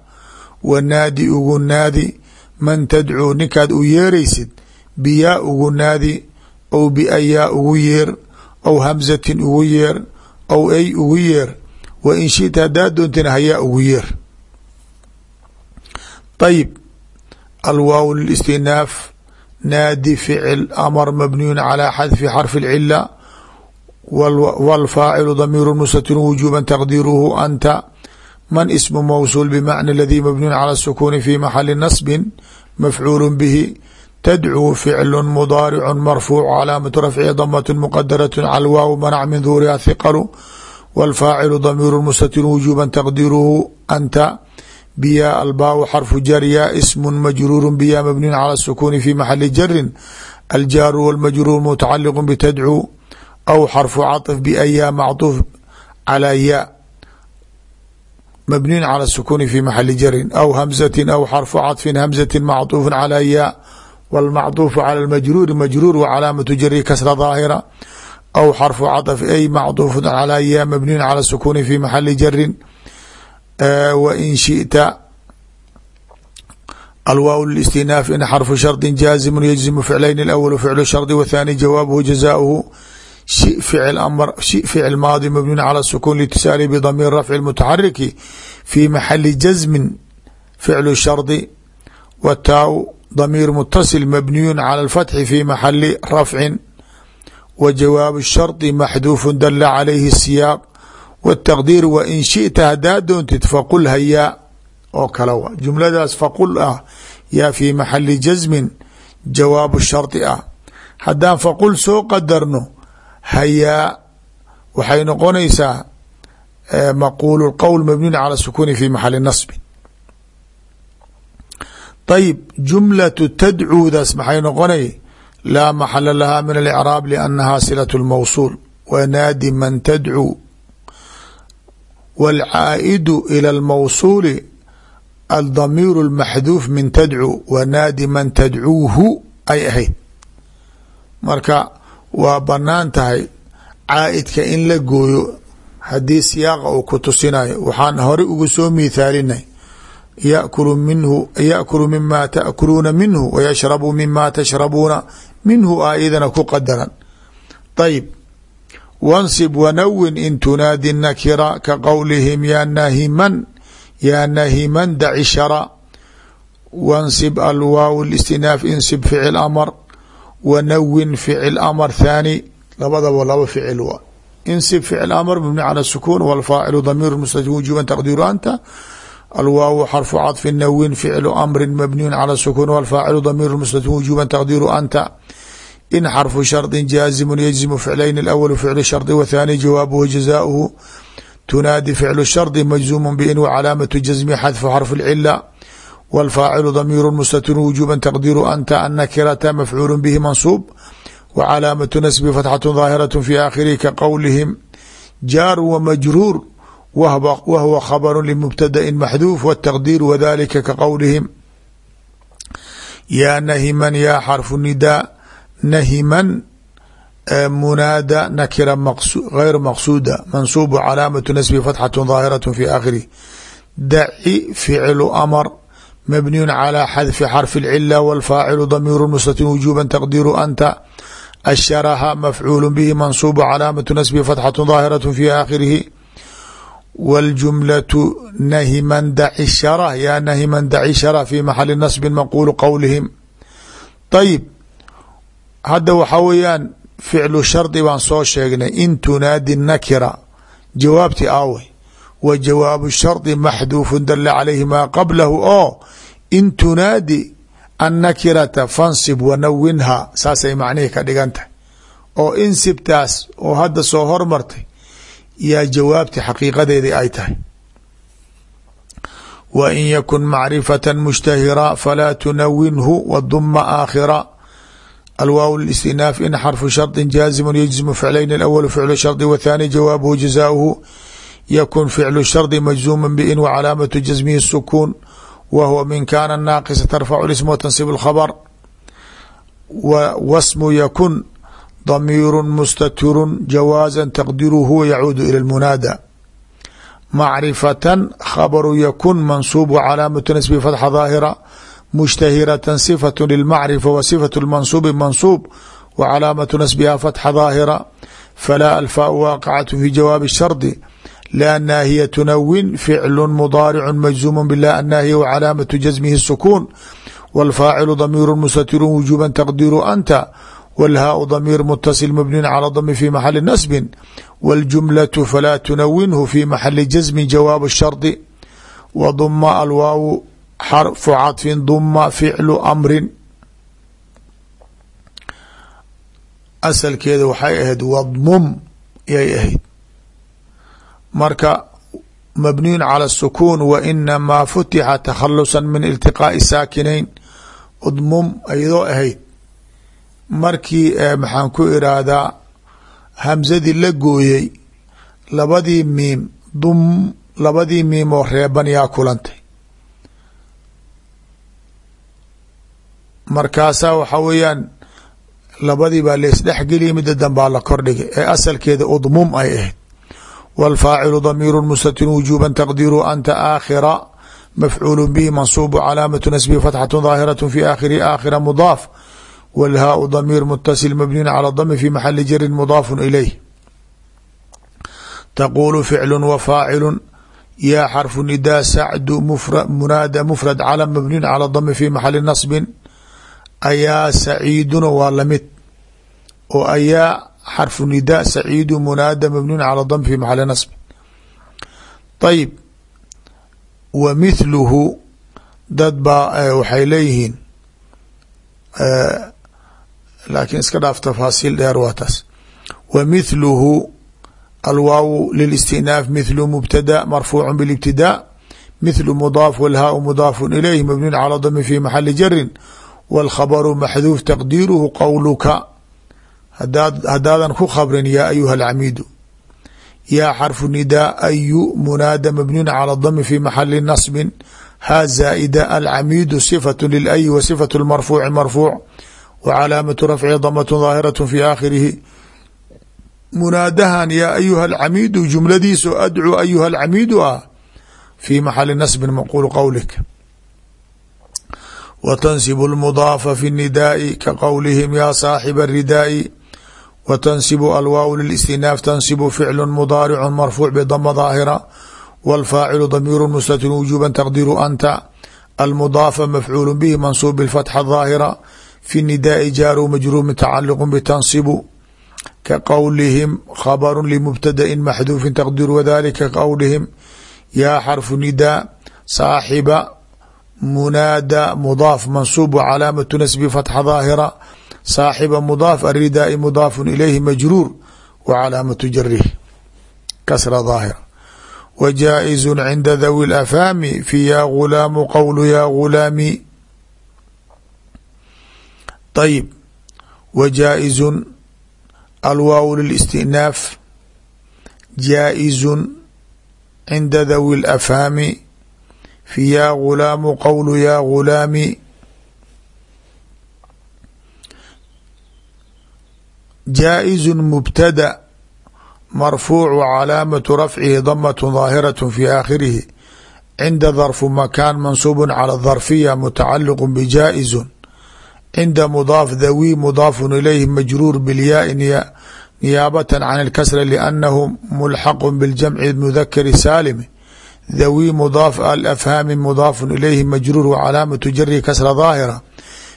wanaadi ugu naadi man tadcuu ninkaad u yeeraysid biyaa ugu naadi aw biayaa ugu yeer aw hamzatin ugu yeer aw ay ugu yeer wa in shita haddaad doontina hayaa ugu yeer ayib alwaaw listinaaf naadi ficil amar mabniyun calى xadfi xarfi اlcila wاlfaacilu damiir mustatir wujuba taqdiiruhu anta man ismu mawsuul bmacna اladii mabniyun calى الsukuni fi maxali nasbi mafcuul bihi tdcuu ficlu mudaaricu marfuuc calaamatu rafci damaة mqadaraة cala waaw manac min duuriha hiqalu wاlfaacilu damiir mustatir wujuba taqdiiruhu anta bya albaaw xarfu jarya smu majruur bya mabniyu calى الsukuni fi maxali jarin aljaaru wاlmajruur mutacaliq btadcuu aw xarfu caطf baya macطuuf calى ya mabniyu calى الsukuni fi maxali jarin aw hamzati aw xarfu caطfin hamzati macطuuf calى ya wاlmacطuufu calى اmajruuri majruur wcalaamatu jari kasra daahira aw xarfu caطf ay macطuuf calى ya mabniyu calى الsukuni fi maxali jarin win shita alwaaw listinaaf in xarfu shardi jaazimu yajzimu ficlayn اlawl ficlu shardi wthani jawaabuhu jazauhu shi ficil amr shi ficil maadi mabniun calى sukun litisaali bdamiir rafci mutaxariki fi maxali jazmin ficlu shardi wtaaw damiir mutasil mabniyun calى اlfatxi fi maxali rafcin wa jawaab الshardi maxduufu dala calayhi الsiyaaq wالtaqdiir wa in shita haddaad doontid faqul hayaa oo kale wa jumladaas faqul ah yaa fi maxali jasmin jawaabu shardi ah haddaan faqul soo qadarno hayaa waxay noqonaysaa maquul qowl mabniun calى sukuni fi maxali nasbi ayib jumlatu tadcuudaas maxay noqonay laa maxala laha min alicraab liannaha silaة اlmawsuul wanaadi man tadcuu wاlcaa'idu ilى اlmawsuuli aldamiir اlmaxduuf min tadcuu wanaadi man tadcuuhu ay ahayd marka waa banaan tahay caaidka in la gooyo haddii siyaaqa uu ku tusinayo waxaan hore ugu soo miithaalinay yakulu minhu yakulu mima taakuluuna minhu wayashrabu mima tashrabuuna minhu a idana ku qadaran ayb wansib wanawin in tunaadi nakira ka qowlihim yaa nahiman yaa nahiman daci shara wansib alwaaw istinaaf insib ficil amar wanawin ficil amar thaani labadaba laba ficil wa insib ficil amar mabni cala sukuun walfaacilu damiir mustaj wujuban taqdiru anta alwaaw xarfu caطfi nawin ficlu amri mabniyu calى الsukun wاlfaacilu damiir mstajib wujuba taqdiru anta in xarfu sharطi jaazimu yجzimu ficlayn اأwl ficlu sharطi wthani jawaabuhu jazauhu tunaadi ficlu sharطi majzuum bin wcalaamaةu jazmi xadfu xarf اlcila wاlfaacilu damiir mstatir wujuba taqdiru anta annakirata mafcuul bihi mansuub wcalaamaةu nasbi fatxaة ظaahiraة fi aakhirihi ka qowlihim jaar wmajruur wahwa khabru lmubtadaءi maxduuf wالtaqdiir wadalika ka qowlihim yaa nahiman yaa xarfu nidaa nahiman munaada nakira غayr maqsuuda mansuub calaamaةu nasbi fatxaة ظaahiraة fi aakhirihi daci ficlu amr mabniyu calى xadfi xarfi اlcila wاlfaacilu damiir mstatir wujuba taqdiiru anta asharaha mafcuul bihi mansuub calaamaةu nasbi fatxaة ظaahiraة fi aakhirihi wاljumlaةu nahiman daci shara yaa nahiman daci shara fi maxali nasbi maquulu qowlihim ayib hadda waxaa weeyaan ficlu shardi baan soo sheegnay in tunaadi nakira jawaabti aawey wa jawaabu shardi maxduufu dala calayhi maa qablahu oo in tunaadi annakirata fansib wanawinha saasay macnihii ka dhigan tahay oo insibtaas oo hadda soo hormartay yaa jawaabti xaqiiqadeedii ay tahay wa in yakun macrifata mushtahira falaa tunawinhu waduma aakhira alwaaw listinaaf in xarfu sharطi jaazimu yجzimu ficlayn اأwl ficlu sharطi wthani jawaabuhu jazaauhu yakun ficlu sharطi majzuma bin wcalaamatu jasmihi الsukuun wa huwa min kana naaqisa tarfacu ism wtansib اkhabr wasmu yakun damiiru mustatiru jawaaza taqdiru huwa yacuudu ilى اlmunaada macrifatan khabru yakun mansuub wcalaamatu nasbi fatxa daahira mushtahiratan sifatu lilmacrifa wa sifatu lmansuubi mansuub wa calaamatu nasbiha fatxa daahira falaa alfaau waaqicatu fi jawaabi shardi laa naahiya tunawin ficlu mudaaricu majzuumu bila annaahiya wa calaamatu jasmihi sukuun wاlfaacilu damiiru mustatiru wujuba taqdiru anta wاlhaau damiir mutasil mabniun calى dami fi maxali nasbi wاljumlaةu falaa tunawinhu fi maxali jasmi jawaab shardi wa duma alwaawu xarfu caطfin duma ficlu amrin asalkeeda waxay ahayd wadmum yay ahayd marka mabniyun calى الsukuun wa inamaa futixa takhalusa min iltiqaaءi saakinayn udmum ayadoo ahayd markii maxaan ku iraahdaa hamsadii la gooyey labadii miim dum labadii miim oo reeban yaa kulantay markaasaa waxaa weeyaan labadii baa leesdhexgeliya midda danbaa la kordhigay ee asalkeeda udmum ay ahayd wاlfaacilu damiiru mustatir wujuba taqdiru anta aakhira mafcuul bihi mansuub calaamatu nasbihi fatxaة ظaahiraة fi aakhiri aakhira mudaaf wاlhaau damiir mutasil mabniyun calى dami fi maxali jarin mudaafu ilayh taquulu ficlu wa faacilu yaa xarfu nidaa sacdu munaada mufrad calam mabniyun calى dami fi maxali nasbin ayaa saciiduna waa lamid oo ayaa xarfu nidaa saciidu munaada mabniyun calى dami fi maxali nasbin ayib wa mithluhu dad baa waxay leeyihiin laakiin iska dhaaf tafaasiil dheer waa taas. Wa mithluhu alwaaw lilistinaaf mithlu mubtada marfuucu bilibtidaa mithlu mudaaf walhaau mudaafun ilayh mabniun cala dami fi maxali jarin wاlkhabru maxduuf taqdiiruhu qowluka hadaadan ku khabrin yaa ayuha alcamiidu yaa xarfu nidaa ayu munaada mabniun cala dami fi maxali nasbin ha zaaida alcamiidu sifatu lilayi wa sifatu lmarfuuci marfuuc wa calaamatu rafci damat daahiraة fi aakhirihi munaadahan yaa ayuha alcamiidu jumladiisu adcuu ayuha alcamiidu ah fi maxali nasbin maquul qowlik wa tansibu lmudaafa fi nnidaai ka qowlihim yaa saaxiba aridaa'i wa tansibu alwaaw lilistinaaf tansibu ficlu mudaaricu marfuuc bdama daahira wاlfaacilu damiiru mustatir wujuba taqdiru anta almudaafa mafcuul bihi mansuub bfatxa daahira fi nidaai jaaru majruur mutacaliq btansibu ka qowlihim khabru limubtadain maxduufin taqdiru wadalika qowlihim yaa xarfu nidaa saaxiba munaada mudaaf mansuub wcalaamatu nasbi fatxa daahira saaxiba mudaaf aridaai mudaafu ilayhi majruur wa calaamatu jarih kasra daahira wa jaa'izu cinda dawi lafaami fi yaa gulaamu qowlu yaa gulaami ayib wa jaaizun alwaaw lilistinaaf jaaizun cinda dawi lafhaami fi yaa gulaamu qowlu yaa gulaami jaa'izu mubtada marfuuc calaamatu rafcihi damat daahiraة fi aakhirihi cinda darfu makaan mansuub calى darfiya mutacaliq bijaa'izu cinda mudaaf dawi mudaafu ilayhi majruur bilyaai niyaabata can اlkasra liannahu mulxaqu biljamci mudakari saalimi dawi mudaaf alafhaami mudaafu ilayhi majruur wcalaamatu jari kasra daahira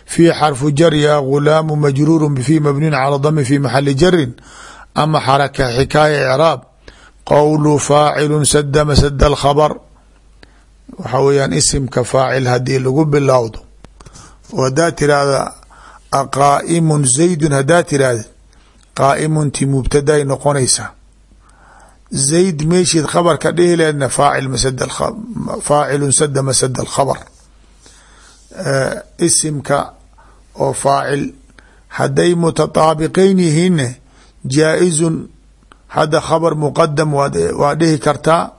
fi xarfu jar ya gulaamu majruuru fi mabniin calى dami fi maxali jarin ama xaraka xikaaya icraab qowlu faacilu sadama sad alkhabr waxa weyaan isimka faacil haddii lagu bilowdo hadaa tirahda aqaa'imun zaydun hadaa tirahda qaa'imunti mubtaday noqonaysaa zayd meeshiid khabarka dhihi leedna faacil masad faacilun sadama sad alkhabr isimka oo faacil hadday mutataabiqeyn yihiinne jaa-izun hadda khabar muqadam waa dhihi kartaa.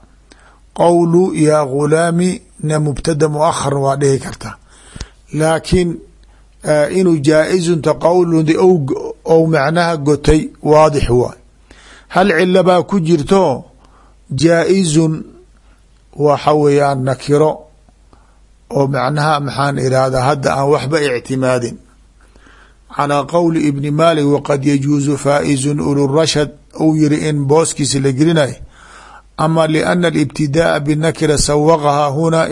Qowlu yaa gulaami na mubtada muahar waa dhihi kartaa laakiin inuu jaa-izunta qowludi ou macnaha gotay waadix waay. Hal cilo baa ku jirto jaa-izun waxa weeyaan nakiro oo macnaha maxaan irahdaa hadda aan waxba ictimaadin. Calىa qowli ibni maalik waqad yajuuzu faaizun ulurashad uu yiri in booskiisa la gelinayo ama liana alibtidaaa binakira sawaqahaa huna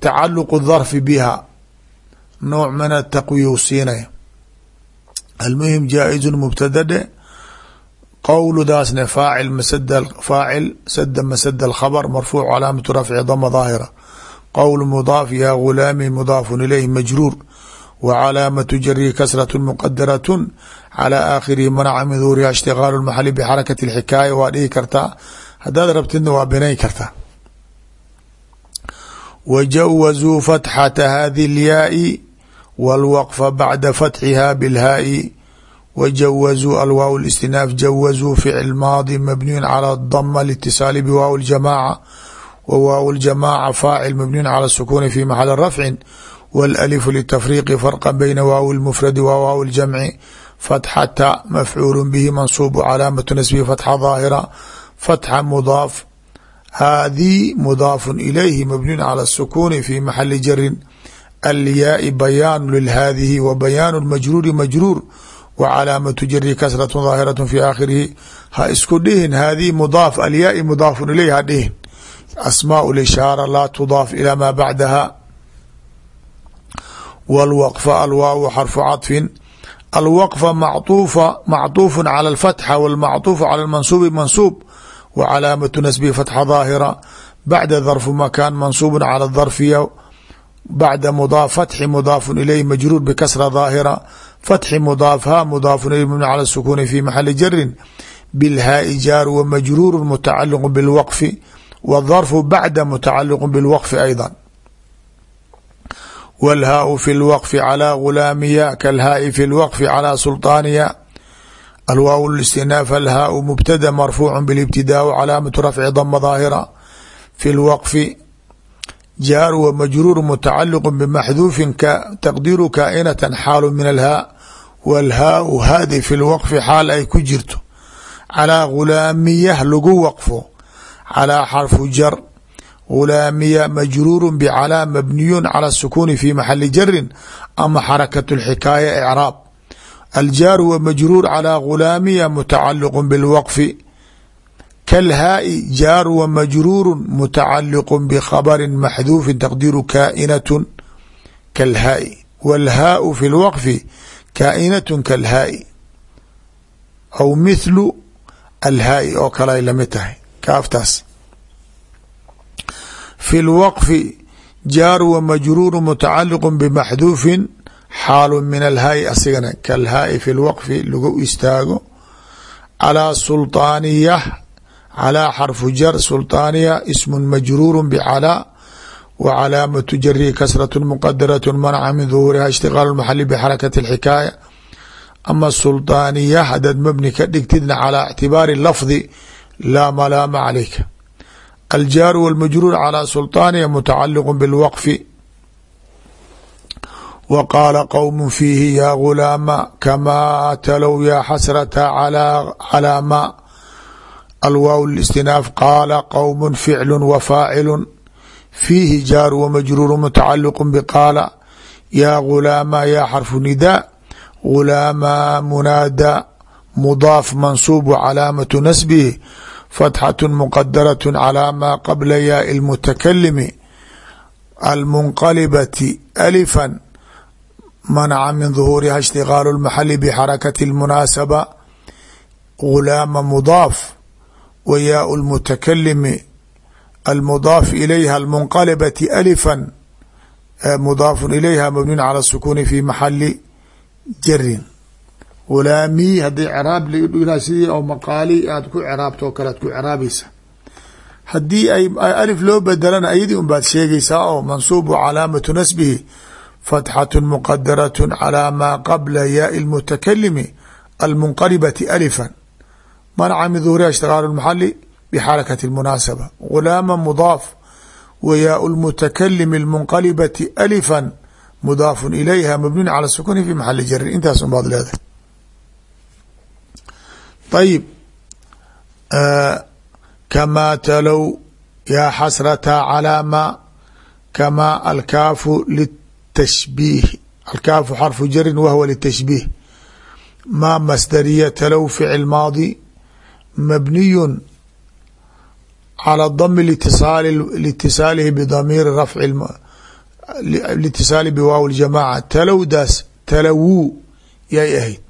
tacaluqu darfi biha nooc min ataqwiyu siinaya almuhim jaa-izun mubtada dhe qowludaasne faacil masada faacil sada masada alkhabr marfuuc calaamatu rafci dama daahira qowl mudaaf yaa ghulaami mudaafun ilayh majruur wa calaamatu jarihi kasrat muqadaratun calaa aakhirihi manaca min duuriha ishtigaalu lmaxali bixarakati alxikaaya waa dhihi kartaa haddaad rabtidna waa binayn kartaa wajawazuu fatxata hadi lyaai wاlwqfa bacda fatxiha bilhaai wajawazuu alwaaw اlistinaaf jawazuu ficil maadi mabniyu calى dama litisaali biwaaw اljamaaca w waaw اljamaaca faacil mabniyu calى الsukuni fi maxali rafci wاlأlif litafriiqi farqa bayna waawi اlmufradi wa waawi اljamci fatxata mafcuul bihi mansuub calaamatu nasbihi fatxa daahira fatxa mudaaf haadii mudaafu ilayhi mabniyu calى الsukuni fi maxali jarin alyaai bayaanu lilhaadihi wa bayaanu majruuri majruur wa calaamatu jari kasrat daahiraة fi aakhirihi ha isku dhihin haadihi mudaaf alyaai mudaafu ilayh ha dhihin asmaaء اlishaara laa tudaaf ilى ma bacdaha wاlwqfa alwaaw xarfu caطfin alwqfa macuufa macطuufu calى اlfatxa wاlmacطuufu calى اmansuubi mansuub wa calaamatu nasbihi fatxa daahira bacda darfu makaan mansuub calى darfiya bacda mudaaf fatxi mudaafun ilayh majruur bikasra daahira fatxi mudaafha mudaafun ilayh mabni cala sukuuni fi maxali jarin bilhaai jaar wa majruuru mutacaliqu bilwaqfi wdarfu bacda mutacaliqu bilwaqfi ayda wاlhaau fi lwaqfi calaa gulaamiya kalhaai fi lwaqfi calaa sulطaaniya alwaaw listinaaf alhaau mubtada marfuucu bilibtidaa calaamat rafci dama daahira fi lwaqfi jaar wa majruur mutacaliq bmaxduufin taqdiru kaainatan xaalu min alhaa walhaau haadi fi lwaqfi xaal ay ku jirto calaa ghulaamiyah lagu waqfo calaa xarfu jar ghulaamiya majruuru bcalaa mabniyun cala sukuuni fi maxali jarin ama xarakat lxikaaya icraab aljaaru wa majruur calaa ghulaamiya mutacaliqu bilwaqfi kalhaai jaaru wa majruuru mutacaliq bkhabri maxduufi taqdiiru kaainatu kalhaai wاlhaau fi lwaqfi kaainat kalhaai aw mithlu alhaai oo kale la mid tahay kaaftaas fi lwaqfi jaaru wa majruuru mutacaliq bmaxduufin xaalu min alhaai asigana kalhaai fi lwaqfi lagu istaago calaa sulطaaniyah calaa xarfu jar sulطaaniya ismu majruuru bcalaa wa calaamatu jarihi kasrat muqadaraة manca min duhuuriha ishtiqaal maxali bxarakati اlxikaaya ama sulطaaniya hadaad mabni ka dhigtidna calaa ictibaari lafdi laa malaama calayka aljaaru wاlmajruur calaa sulطaaniya mutacaliq bاlwaqfi wa qaala qowm fiihi yaa gulaama kamaa talow yaa xasrata calaa ma alwaaw اlاstinaaf qaala qowm ficlu wa faacilu fiihi jaaru wamajruuru mutacaliq bqaala yaa gulaama yaa xarfu nidaa gulaama munaada mudaaf mansuub calaamatu nasbihi fatxaة muqadaraة calى ma qabla yaa اlmutakalimi almunqalibati alifا manca min ظuhuuriha اshtigaalu اlmaxali bxarakati اlmunaasaba gulaama mudaaf wa yaau lmutakalimi almudaaf ilayha almunqalibati alifan mudaafu ilayha mabniun cala sukuuni fi maxali jarin wulaamii haddii ciraab la sidii oo maqaali aada ku ciraabto o kale aad ku ciraabaysa haddii ay alif loo bedelana ayadii un baad sheegaysaa oo mansuubu calaamatu nasbihi fatxatu muqadaratun calaa maa qabla yaai lmutakalimi almunqalibati alifan manca min duhuriha ishtigaal اmaxali bxarakati اmunaasaba gulaama mudaaf wa yaau اlmutakalimi اlmunqalibati alifا mudaafu ilayha mabniun calى sukuni fi maxali jarin intaas un baad leedahay ayib kamaa talow yaa xasrata calaa ma kamaa alkaafu litashbiih alkaafu xarfu jarin wahwa litashbiih maa masdariya talow ficil maadi mabniyun calى dami litisaalihi bdamiiri rafci litisaali biwaaw ljamaaca talowdaas talawuu yay ahayd.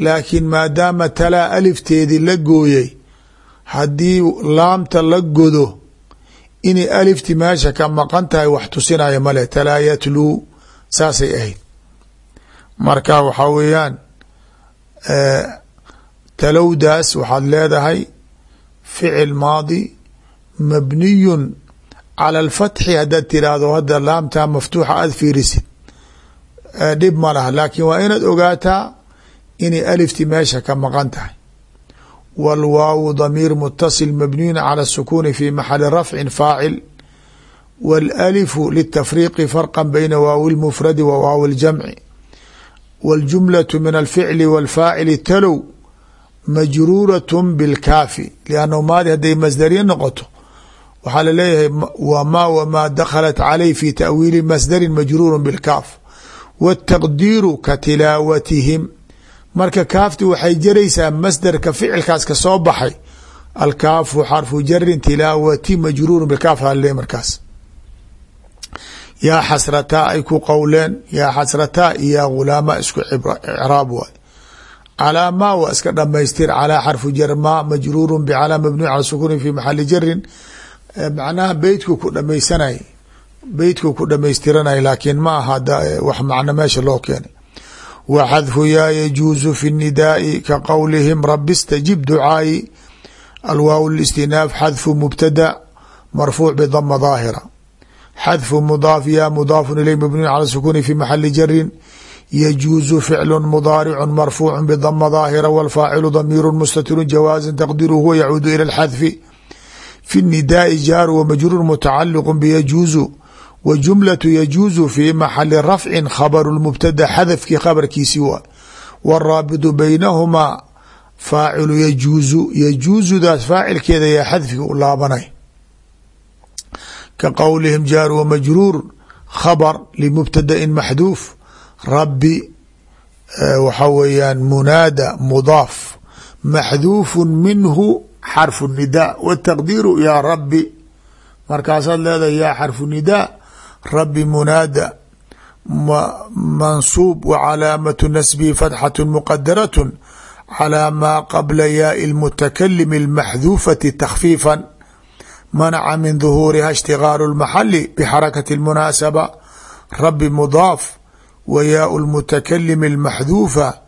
Laakiin maadaama talaa alifteedii la gooyay haddii laamta la godo inay alifti meesha ka maqan tahay wax tusinaya male talaa yatluu saasay ahayd. Marka waxaa weeyaan talowdaas waxaad leedahay ficil maadi mabniyun cala alfatxi haddaad tiraahdo hadda laamtaa maftuuxa aada fiirisid dhib ma laha laakiin waa inaad ogaataa inay alifti meesha ka maqan tahay wاlwaawu damiir mutasil mabniyun calى الsukuni fi maxali rafci faacil wاlalifu litafriiqi farqa bayna waawi اlmufradi wa waawi اljamci wاljumlaة min alficli wاlfaacili talow majruuraة bاlkaafi lannahu maadi hadday masdariya noqoto waxaa laleeyahay wma wmaa dakhalat caley fi taأwiili masdari majruur bاlkaaf wالtaqdiiru ka tilaawatihim marka kaafti waxay jaraysaa masderka ficilkaas ka soo baxay alkaafu xarfu jarin tilaawati majruuru bikaaf hale markaas yaa xasrataa ay ku qowleen yaa xasrataa iyo yaa ghulaama isku icraab waay calaa maa waa iska dhamaystir calaa xarfu jar maa majruuru bcalaa mabnuuc cala sukuuni fi maxali jarin macnaha beytku ku dhamaysanay beytku ku dhamaystiranay laakiin ma aha wax macno meesha loo keenay wa xadfu yaa yajuusu fi nidaai ka qowlihim rabi stajib ducaa'i alwaaw listinaaf xadfu mubtada marfuuc bidama daahira xadfu mudaaf yaa mudaafu ilay mabnuuc cala sukuuni fi maxali jarin yajuuzu ficlu mudaaricu marfuucu bdama daahira wاlfaacilu damiiru mustatiru jawaaza taqdiru huwa yacuudu ilى اlxadfi fi الnidaai jaaru wmajruur mutacaliq byajuuzu w jumlaة yajuuzu fi maxali rafci khabru mubtada xadafkii khabarkiisi waa wاraabitu baynahumaa faacilu yajuuzu yajuuzudaas faacilkeeda yaa xadfiga u laabanay ka qowlihim jaar wa majruur khabr limubtadain maxduuf rabbi eh, waxaa weeyaan munaada mudaaf maxduufu minhu xarfu nida wataqdiiru yaa rabbi. Markaasaad leedahay yaa xarfu nidaa rabbi munaada mansuub wacalaamatu nasbihi fatxatu muqadaratun calaa maa qabla yaai lmutakalimi almaxduufati takhfiifan manaca min duhuuriha ishtigaalu lmaxali bixarakati lmunaasaba rabbi mudaaf wa yaau lmutakalimi almaxduufa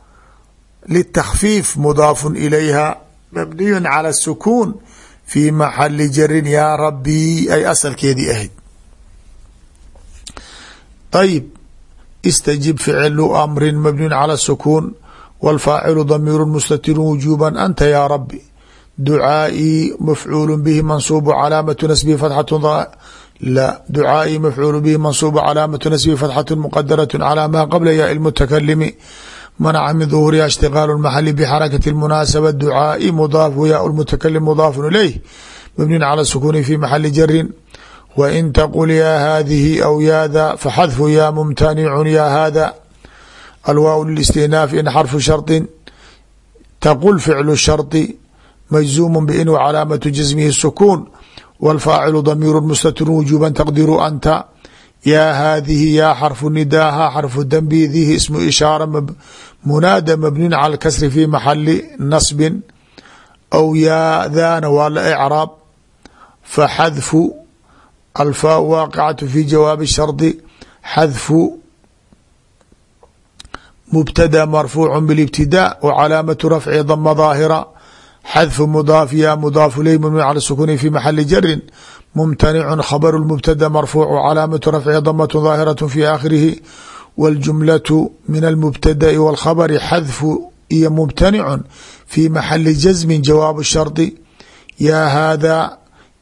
litakfiif mudaafun ilayha mabniyun cala asukuun fii maxali jarin yaa rabbii ay asalkeedii ahayd ayib istajib ficilu amrin mabniyun cala sukuun wاlfaacilu damiiru mustatiru wujuba anta yaa rabbi ducaaئii mafcuulu bihi mansuubu calaamatu nasbihi fatxatu la ducaaئii mafcuul bihi mansuub calaamatu nasbihi fatxatu muqadaraة calى ma qabla yaa اlmutakalimi manaca min duhuriha ishtiqaalu اmaxali bxarakati اmunaasaba ducaaئi mudaaf yaa mutakalim mudaafu ilayh mabniin calى sukuuni fi maxali jarin wain taqul yaa haadihi aw yaada faxadfu yaa mumtanicun yaa haada alwaaw listinaaf in xarfu sharطi taqul ficlu sharطi majzuumu bin wa calaamatu jasmihi sukuun wاlfaacilu damiiru mustatirun wujuba taqdiru anta yaa haadihi yaa xarfu nidaaha xarfu danbidihi ismu ishaara munaada mabniun cala kasri fi maxali nasbin aw yaadaana waa la ecraab faxadfu alfaa waaqicatu fi jawaabi shardi xadfu mubtada marfuucu bilibtidaa wa calaamatu rafci dama daahira xadfu mudaaf ya mudaafu ley mabniun cala sukuni fi maxali jarin mumtanicun khabaru mubtada marfuucu calaamatu rafci damatu daahiratu fi aakhirihi waاljumlatu min almubtada'i wاlkhabari xadfu iyo mumtanicun fi maxali jasmin jawaabu shardi yaa haadaa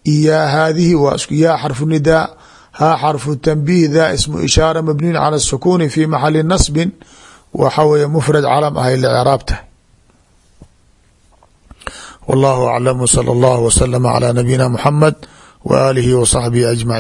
yaa haadihi waa yaa xarfu nidaa haa xarfu tanbiih daa ismu ishaara mabniyun cala sukuni fi maxali nasbin waxa weeye mfrad calam ahay lcraab tahay wallahu aclam wslى اllah wslm عlى nabiyina mxamed w alihi w صaxbihi aجmaciin